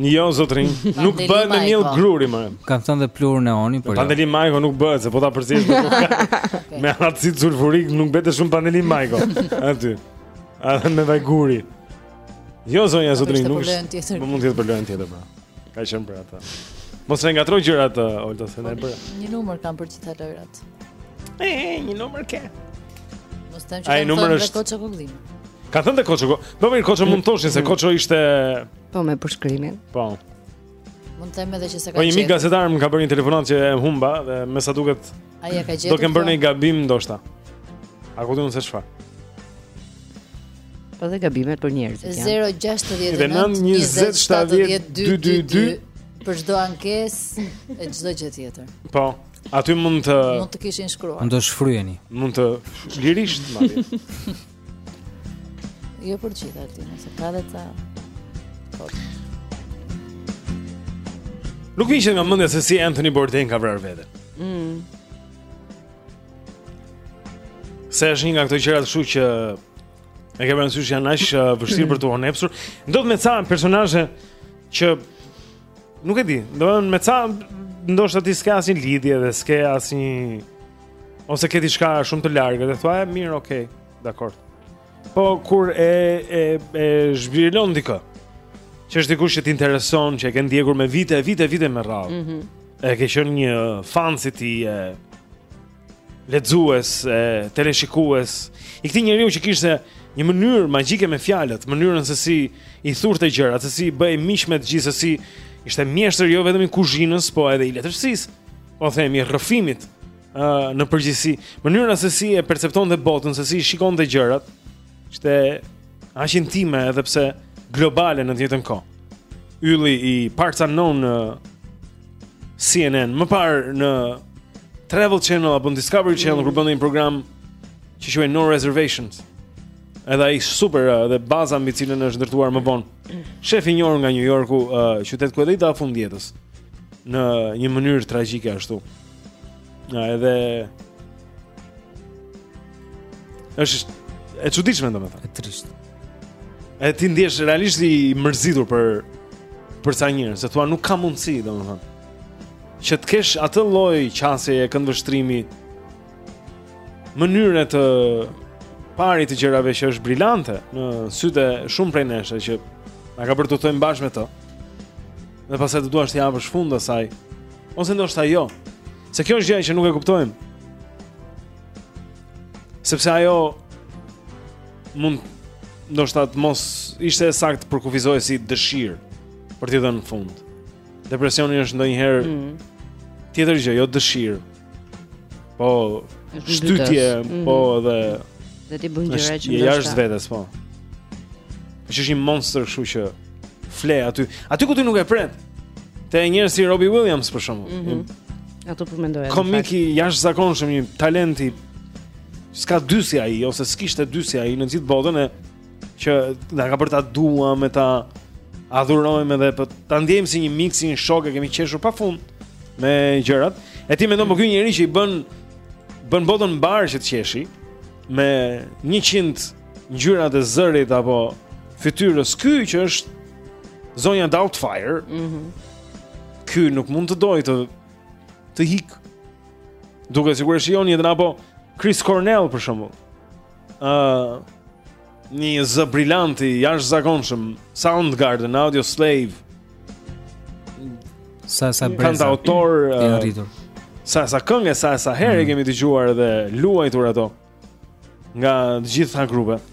Jo zotërinj, nuk bëhet me miell gruri, more. Kanë thënë dhe pluhur neoni, po. Jo. Pandeli Majko nuk bëhet, se po ta përziesh me kokë. Me acid sulfurik nuk bëhet shumë Pandeli Majko. Aty. A dhe me vajguri. Jo zonja zotërinj, nuk. Po mund të jetë për lojën tjetër, pra. Ka qenë për atë. Mos e ngatërro gjërat, uh, Olta, se ne bëra. Po, një numër kam për gjithë lojrat. E, një numër ke. Mos të them që kam thënë Koço Kokëdhima. Ka thënë Koço. Do mirë Koço mund të thoshin se Koço ishte Po me përshkrimin. Po. Mund të them edhe që se ka. Po një mik gazetar më ka bërë një telefonatë që e humba dhe me sa duket ai e ka gjetur. Do kem bërë një gabim ndoshta. A ku di unë se çfarë? Po dhe gabimet për njerëzit janë. 069 20 70 222 për çdo ankesë e çdo gjë tjetër. Po. Aty mund të mund të kishin shkruar. Mund të shfryeni. Mund të lirisht madje. Jo për gjëra aty, nëse ka dhe ca foto. Nuk më hiqet nga mendja se si Anthony Bourdain ka vrarë veten. Mm. Se është një nga këto gjërat kështu që e ke parasysh janë aq uh, vështirë për t'u honepsur. Ndodh me ca personazhe që nuk e di, ndodh me ca ndoshta ti s'ke asnjë lidhje dhe s'ke asnjë Ose ke diçka shumë të largët dhe thua, "Mirë, okay, dakord." Po kur e e e zhbiron dikë, që është dikush që të intereson, që e ke ndjekur me vite e vite e vite me radhë. Mm -hmm. E ke qenë një fans i tij e lexues, e teleshikues. I këtij njeriu që kishte një mënyrë magjike me fjalët, mënyrën se si i thurte gjërat, se si bëhej miq me të gjithë, se si ishte mjeshtër jo vetëm i kuzhinës, po edhe i letërsisë. po themi rrëfimit ë uh, në përgjithësi, mënyra se si e perceptonte botën, se si shikonte gjërat, ishte aq intime edhe pse globale në të njëjtën kohë. Ylli i Parts Unknown në CNN, më parë në Travel Channel apo në Discovery Channel mm. kur bënte një program që quhej No Reservations. Edhe ai super eh, dhe baza mbi cilën është ndërtuar më vonë. Shef i njohur nga New Yorku, uh, qytet ku edhe i dha fund jetës. në një mënyrë tragjike ashtu. Ja, edhe është e çuditshme domethënë. E trishtë. E ti ndihesh realisht i mërzitur për për ca njerëz, se thua nuk ka mundësi domethënë. Që të kesh atë lloj qasje e këndvështrimi mënyrë të të parit të gjërave që është brilante në sytë e shumë prej nesh që na ka bërë të udhëtojmë bashkë me të. Dhe pastaj të duash t'i japësh fund asaj. Ose ndoshta jo. Se kjo është gjë që nuk e kuptojmë. Sepse ajo mund ndoshta të mos ishte e saktë përkufizuar si dëshirë për t'i dhënë fund. Depresioni është ndonjëherë mm. tjetër gjë, jo dëshirë. Po shtytje, mhm. po edhe dhe ti bën gjëra që jashtë vetes po. Është një monstër kështu që fle aty. Aty ku ti nuk e pret. Te njerëz si Robin Williams për shembull. Mm -hmm. Atë po mendoja. Komik i jashtëzakonshëm, një talent i s'ka dy si ai ose s'kishte dy si ai në gjithë botën e që na ka bërë ta duam e ta adhurojmë edhe po ta ndjejmë si një mik si një shok e kemi qeshur pafund me gjërat. E ti mendon po ky njeri që i bën bën botën mbarë që të qeshi me 100 ngjyrat e zërit apo fytyrës ky që është zonja Doubtfire. Mhm. Mm ky nuk mund të dojë të të ikë. Duke sigurisht jo një apo Chris Cornell për shembull. ë uh, një zë brilant i jashtëzakonshëm Soundgarden Audioslave sa sa brenda kantautor të uh, rritur sa sa këngë sa sa herë mm. i kemi dëgjuar edhe luajtur ato nga të gjitha grupet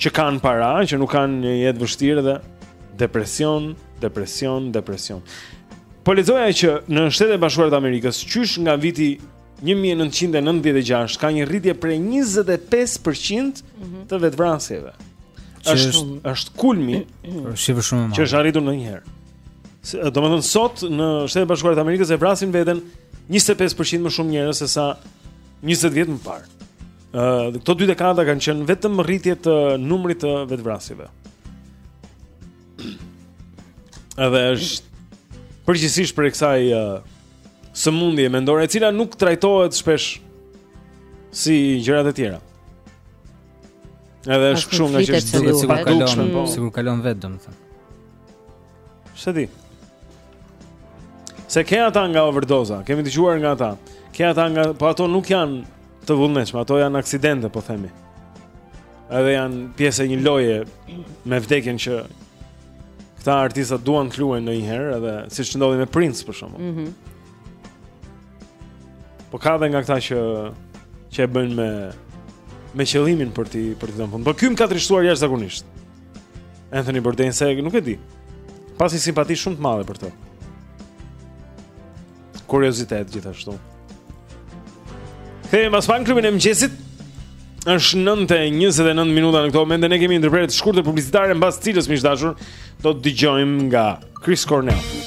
që kanë para, që nuk kanë një jetë vështirë dhe depresion, depresion, depresion. Po lexoja që në Shtetet e Bashkuara të Amerikës, qysh nga viti Një mijë e nëntëqind e nëntëdhjetë e gjashtë ka një rritje prej 25 për qind të vetëvrasjeve. Që Është është- është kulmi Është shifër shumë e që madhe. është arritur ndonjëherë. Se- Domethënë sot në Shtetet e Bashkuara të Amerikës e vrasin veten 25% më shumë njerëz se sa 20 vjet më parë. Ë, dhe këto dy dekada kanë qenë vetëm rritje të numrit të vetëvrasjeve. Edhe është përgjithësisht prej kësaj ë, sëmundje mendore e cila nuk trajtohet shpesh si gjërat e tjera. Edhe është kështu nga që është duket sikur kalon, po. sikur kalon vetë domethënë. Ç'e di? Se ke ata nga overdoza, kemi dëgjuar nga ata. Ke ata nga, po ato nuk janë të vullnetshme, ato janë aksidente, po themi. Edhe janë pjesë e një loje me vdekjen që Këta artistat duan të luajnë ndonjëherë edhe siç ndodhi me Prince për shembull. Mhm. Mm po ka dhe nga këta që që e bëjnë me me qëllimin për t'i për t'i dhënë fund. Po ky më ka trishtuar jashtëzakonisht. Anthony Bourdain se nuk e di. Pas një simpati shumë të madhe për të. Kuriozitet gjithashtu. Kthehemi pas pak në klubin e mëngjesit. Është 9:29 minuta në këtë moment dhe ne kemi ndërprerje të shkurtër publicitare mbas së cilës miq të dashur do të dëgjojmë nga Chris Cornell.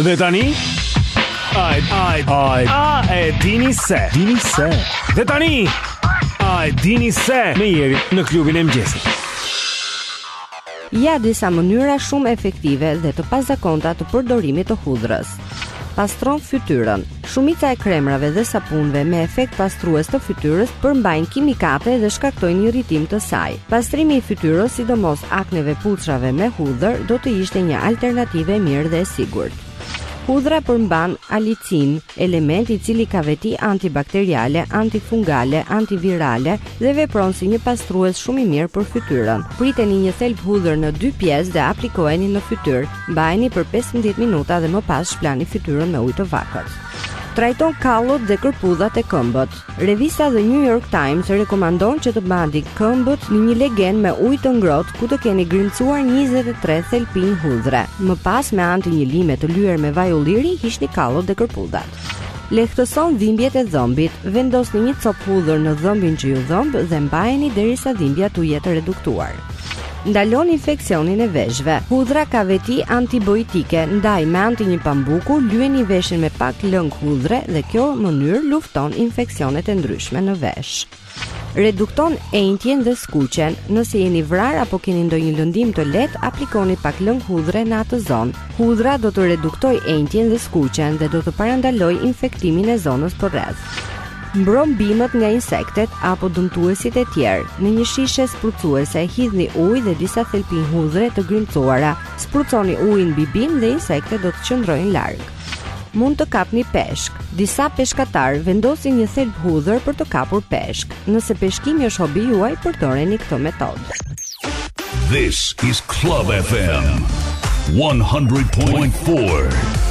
Dhe tani Ai ai ai a e dini se dini se Dhe tani A e dini se me Jerin në klubin e mëngjesit Ja disa mënyra shumë efektive dhe të pazakonta të përdorimit të hudhrës. Pastron fytyrën. Shumica e kremrave dhe sapunëve me efekt pastrues të fytyrës përmbajnë kimikate dhe shkaktojnë irritim të saj. Pastrimi i fytyrës, sidomos akneve puçrave me hudhër, do të ishte një alternativë e mirë dhe e sigurt. Hudhra përmban alicinë, element i cili ka veti antibakteriale, antifungale, antivirale, dhe vepron si një pastrues shumë i mirë për fytyrën. Priteni një thelp hudhër në dy pjesë dhe aplikojeni në fytyrë. Mbajeni për 15 minuta dhe më pas shplani fytyrën me ujë të vakët. Trajton kallot dhe kërpudhat e këmbëve. Revista The New York Times rekomandon që të mbani këmbët në një legen me ujë të ngrohtë ku të keni grimcuar 2-3 thelpinj hudhre. Më pas me anë të një lime të lyer me vaj ulliri hiqni kallot dhe kërpudhat. Lehtëson dhimbjet e dhëmbit. Vendosni një copë hudhër në dhëmbin që ju dhëmb dhe mbajeni derisa dhimbja t'ju jetë reduktuar. Ndalon infeksionin e veshëve. Hudhra ka veti antibiotike, ndaj me anë të një pambuku lyeni veshin me pak lëng hudhre dhe kjo mënyrë lufton infeksionet e ndryshme në vesh. Redukton ënjtjen dhe skuqjen. Nëse jeni vrarë apo keni ndonjë lëndim të lehtë, aplikoni pak lëng hudhre në atë zonë. Hudhra do të reduktojë ënjtjen dhe skuqjen dhe do të parandalojë infektimin e zonës përreth. Mbron bimët nga insektet apo dëmtuesit e tjerë. Në një shishe sprucuese hidhni ujë dhe disa thelpinj hudhre të grimcuara. Spruconi ujin mbi bimë dhe insektet do të qëndrojnë larg. Mund të kapni peshk. Disa peshkatarë vendosin një thelb hudhër për të kapur peshk. Nëse peshkimi është hobi juaj, përdoreni këtë metodë. This is Club FM 100.4.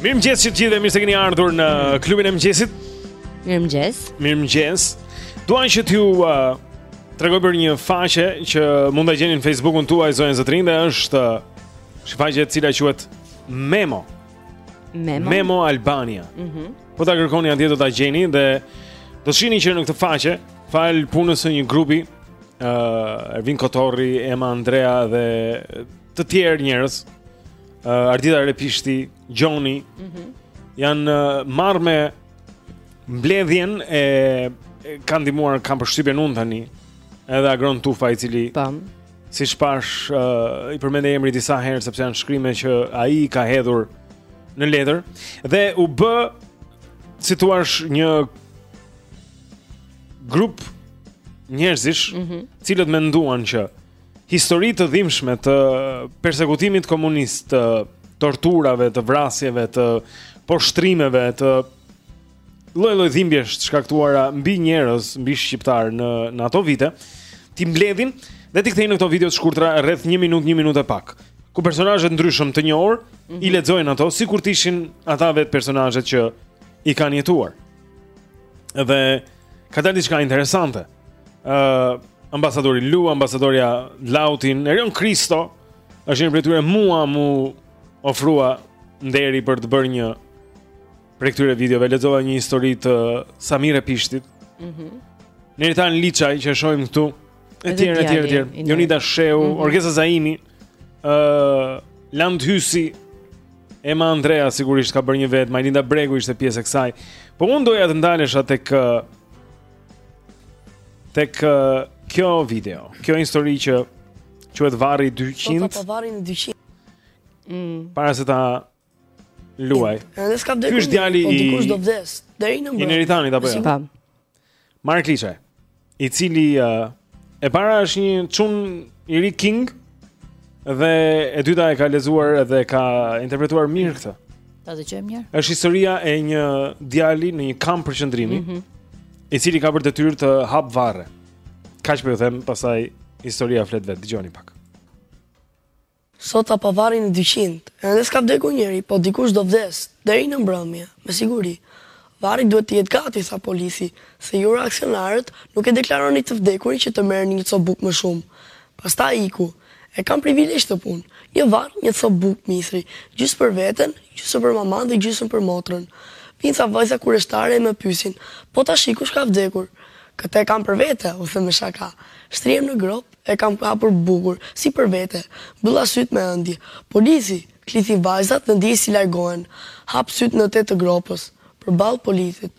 Mirëmëngjes të gjithë dhe mirë se keni ardhur në klubin e mëngjesit Mirëmëngjes Mirëmëngjes Dua që t'ju uh, tregoj për një faqe që mund ta gjeni në Facebookun tuaj zonja e zotërinj dhe është uh, një faqe e cila quhet Memo Memo Memo Albania mm -hmm. Po ta kërkoni atje do ta gjeni dhe do shihni që në këtë faqe falë punës së një grupi uh, Ervin Kotori, Ema Andrea dhe të tjerë njerëz, uh, Ardita Repishti, Gjoni, mm -hmm. janë uh, marrë me mbledhjen e, e ka ndihmuar, kam përshtypjen unë tani, edhe Agron Tufa i cili... Tam. Siç pashë, uh, i përmende emri disa herë, sepse janë shkrime që ai i ka hedhur në letër, dhe u bë, si të thuash një grup njerëzish, mm -hmm. të cilët menduan që histori të dhimbshme të persekutimit komunist, të torturave, të vrasjeve, të poshtrimeve, të lloj-lloj dhimbjesh të shkaktuara mbi njerëz, mbi shqiptarë në në ato vite, t'i mbledhin dhe t'i kthejnë në këto video të shkurtra rreth 1 minutë, 1 minutë e pak, ku personazhe të ndryshëm të njohur mm -hmm. i mhm. lexojnë ato sikur të ishin ata vetë personazhet që i kanë jetuar. Dhe ka dalë diçka interesante. uh, ambasadori Lu, ambasadorja Lautin, Erion Kristo, është një prej tyre mua m'u ofrua nderi për të bërë një prej këtyre videove, lexova një histori të Sami Repishtit, mm -hmm. Neritan Liçaj, që e shohim këtu, e tjerë, e tjerë, e tjerë, Jonida Shehu, mm -hmm. Orgesa Zaimi, uh, Landi Hysi, Ema Andrea sigurisht ka bërë një vetë, Majlinda Bregu ishte pjesë e kësaj. Po unë doja të ndalesha tek uh, Tek uh, kjo video, kjo histori që quhet Varri 200. Po, po, Varri 200. Mm. Para se ta luaj. Edhe s'ka vdekur. Ky është djali po, i Dikush do vdes. Deri në mbrëmë. I Neritanit apo jo? Ja. Mark Liçaj, i cili uh, E para është një çun i ri King dhe e dyta e ka lexuar dhe ka interpretuar mirë këtë. Ta dëgjojmë mirë. Është historia e një djali në një kamp përqendrimi, mm -hmm. i cili ka për detyrë të hapë varre. Kaq po ju them, pastaj historia flet vetë, dëgjoni pak. Sot hapa varrin e dyqind. Ende s'ka vdekur njeri, po dikush do vdesë, deri në mbrëmje, me siguri. Varri duhet të jetë gati, tha polici, se ju reaksionarët nuk e deklaroni të vdekurin që të merrni një copë bukë më shumë. Pastaj iku. E kam privilegj këtë punë. Një varr, një copë bukë misri, gjysmë për veten, gjysmë për mamanë dhe gjysmë për motrën. Vijnë ca vajza kureshtare e më pyesin, Po tashi kush ka vdekur? Këtë e kam për vete, u them me shaka. Shtrihem në gropë. E kam hapur bukur, si për vete. Mbylla sytë me ëndje. Polici! klithin vajzat dhe ndiej si largohen. Hap sytë në te të gropës. Përballë policit.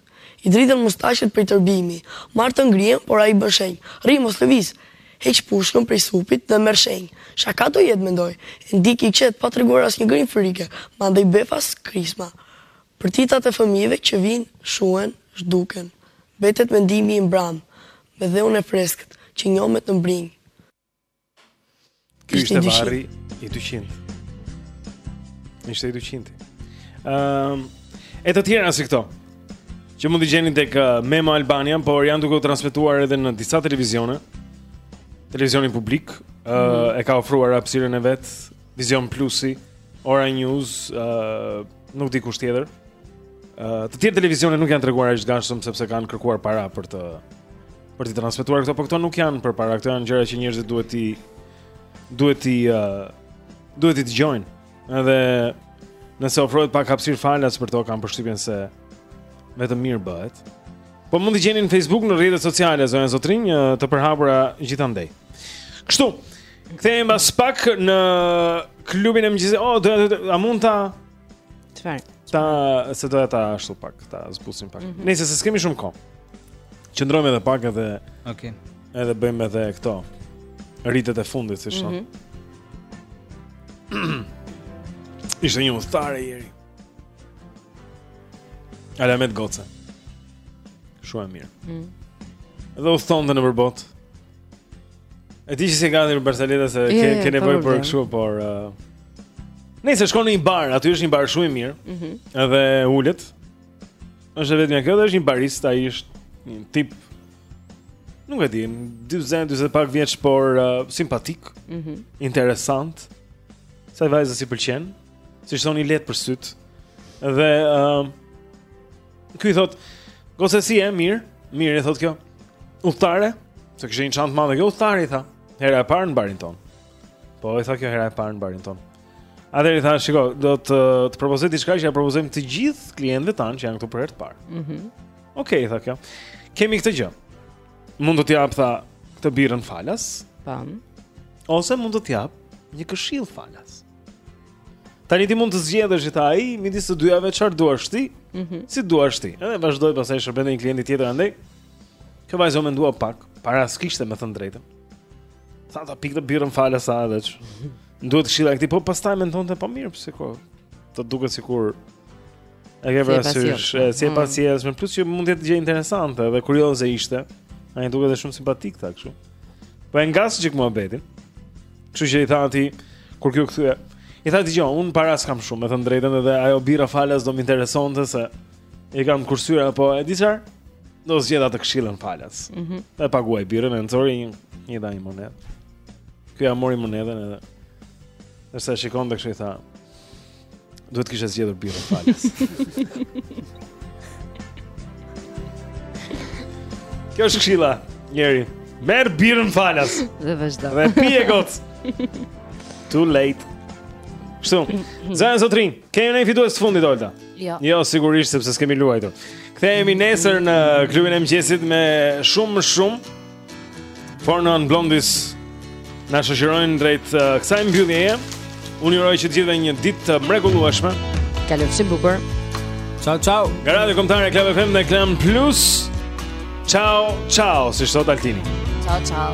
I dridhen mustaqet prej tërbimi. Marr të ngrihem, por ai bën shenjë, Rri, mos lëviz! Heq pushkën prej supit dhe merr shenjë. Shaka do jetë, mendoj. E ndjek i qetë, pa treguar asnjë grim frike, mandej befas, krisma. Britmat e fëmijëve që vijnë, shuhen, zhduken, mbetet mendimi i mbramë, me dheun e freskët, që njomet në brinjë. Ky ishte varri i 200. Ishte i 200. Ëm, e të tjera si këto. Që mund të gjeni tek Memo Albania, por janë duke u transmetuar edhe në disa televizione. Televizioni publik ë mm. e ka ofruar hapësirën e vet, Vision Plusi, Ora News, ë nuk di kush tjetër. Uh, të tjerë televizione nuk janë treguar aq të gatshëm sepse kanë kërkuar para për të për të transmetuar këto, por këto nuk janë për para, këto janë gjëra që njerëzit duhet t'i duhet t'i uh, duhet t'i dëgjojnë. Edhe nëse ofrohet pak hapësirë falas për to kam përshtypjen se vetëm mirë bëhet. Po mund t'i gjeni në Facebook në rrjetet sociale zonja zotërinj të përhapura gjithandej. Kështu, Kthehemi mbas pak në klubin e mëngjesit. Oh, do të a mund ta Çfarë? Ta se doja ta ashtu pak, ta zbusim pak. Mm -hmm. Nëse s'kemi shumë kohë. Qëndrojmë edhe pak edhe Okej. Okay. Edhe bëjmë edhe këto ritet e fundit, si thonë. Mm -hmm. Ishte një udhëtare. Alamet goce. Shumë e mirë. Mm. Dhe udhëtonte nëpër botë. E di që si ka ndër Barcelona se ke, ke nevojë për kështu, por uh, nëse shkon në një bar, aty është një bar shumë i mirë. Ëh. Mm -hmm. Edhe ulet. Është vetëm kjo, dhe është një barist, ai është një tip nuk e di, 40, 40 pak vjeç, por uh, simpatik. Ëh. Mm -hmm. Interesant. Sa vajzës i pëlqen, si thonë i lehtë për sytë. Dhe ëh uh, Ky thot, "Goce si je mirë, mirë i thot kjo. Udhëtare, se kishte një çantë të madhe kjo udhëtare i tha, hera e parë në barin ton." Po i tha kjo hera e parë në barin ton. Atëherë i tha, "Shiko, do të të propozoj diçka që ua propozojmë të gjithë klientëve tanë që janë këtu për herë të parë." Mhm. Mm Okej, okay, tha kjo. Kemi këtë gjë. Mund të të jap tha këtë birrën falas? Pam. Ose mund të të jap një këshillë falas. Tani ti mund të zgjedhësh tha ai midis të dyjave çfarë duash ti? Mm -hmm. Si duash ti? Edhe vazhdoi pastaj shërbente një klienti tjetër andaj. Kjo vajzë u mendua pak, para s'kishte me thënë të drejtën. Tha ta pi këtë birrën falas edhe. Ç'duhet këshilla e këtij, po pastaj mendonte po mirë pse ko. Të duket sikur e ke parasysh, si e pasjes, më mm. plus që mund të jetë gjë interesante dhe kurioze ishte. Ai duket edhe shumë simpatik tha kështu. Po e ngas një çik muhabetin. Kështu që i tha atij, kur ky u kthye, i tha dëgjo, unë para s'kam shumë, me thënë të drejtën edhe ajo birra falas do më interesonte se i kam kursyer po e di çfarë? Do zgjedh atë këshillën falas. Ëh. Mm e pagoi birrën e nxori një i dha një monedhë. Ky ja mori monedhën edhe. Seç e shikonte kështu i tha. Duhet kishe zgjedhur birrën falas. Kjo është këshilla, njeri. Merr birrën falas. Dhe vazhdo. Dhe pije goc. Too late. Kështu. Zonja zotërinj, kemi një fitues të fundit Olta. Jo. Jo, sigurisht sepse s'kemi luajtur. Kthehemi nesër në klubin e mëngjesit me shumë më shumë Four Non Blondes na shoqërojnë drejt uh, kësaj mbylljeje. Unë ju uroj të gjithëve një ditë të mrekullueshme. Kalofshi bukur. Ciao ciao. Nga Radio Kombëtare Club FM dhe Klan Plus. Ciao ciao, siç thot Altini. Ciao ciao.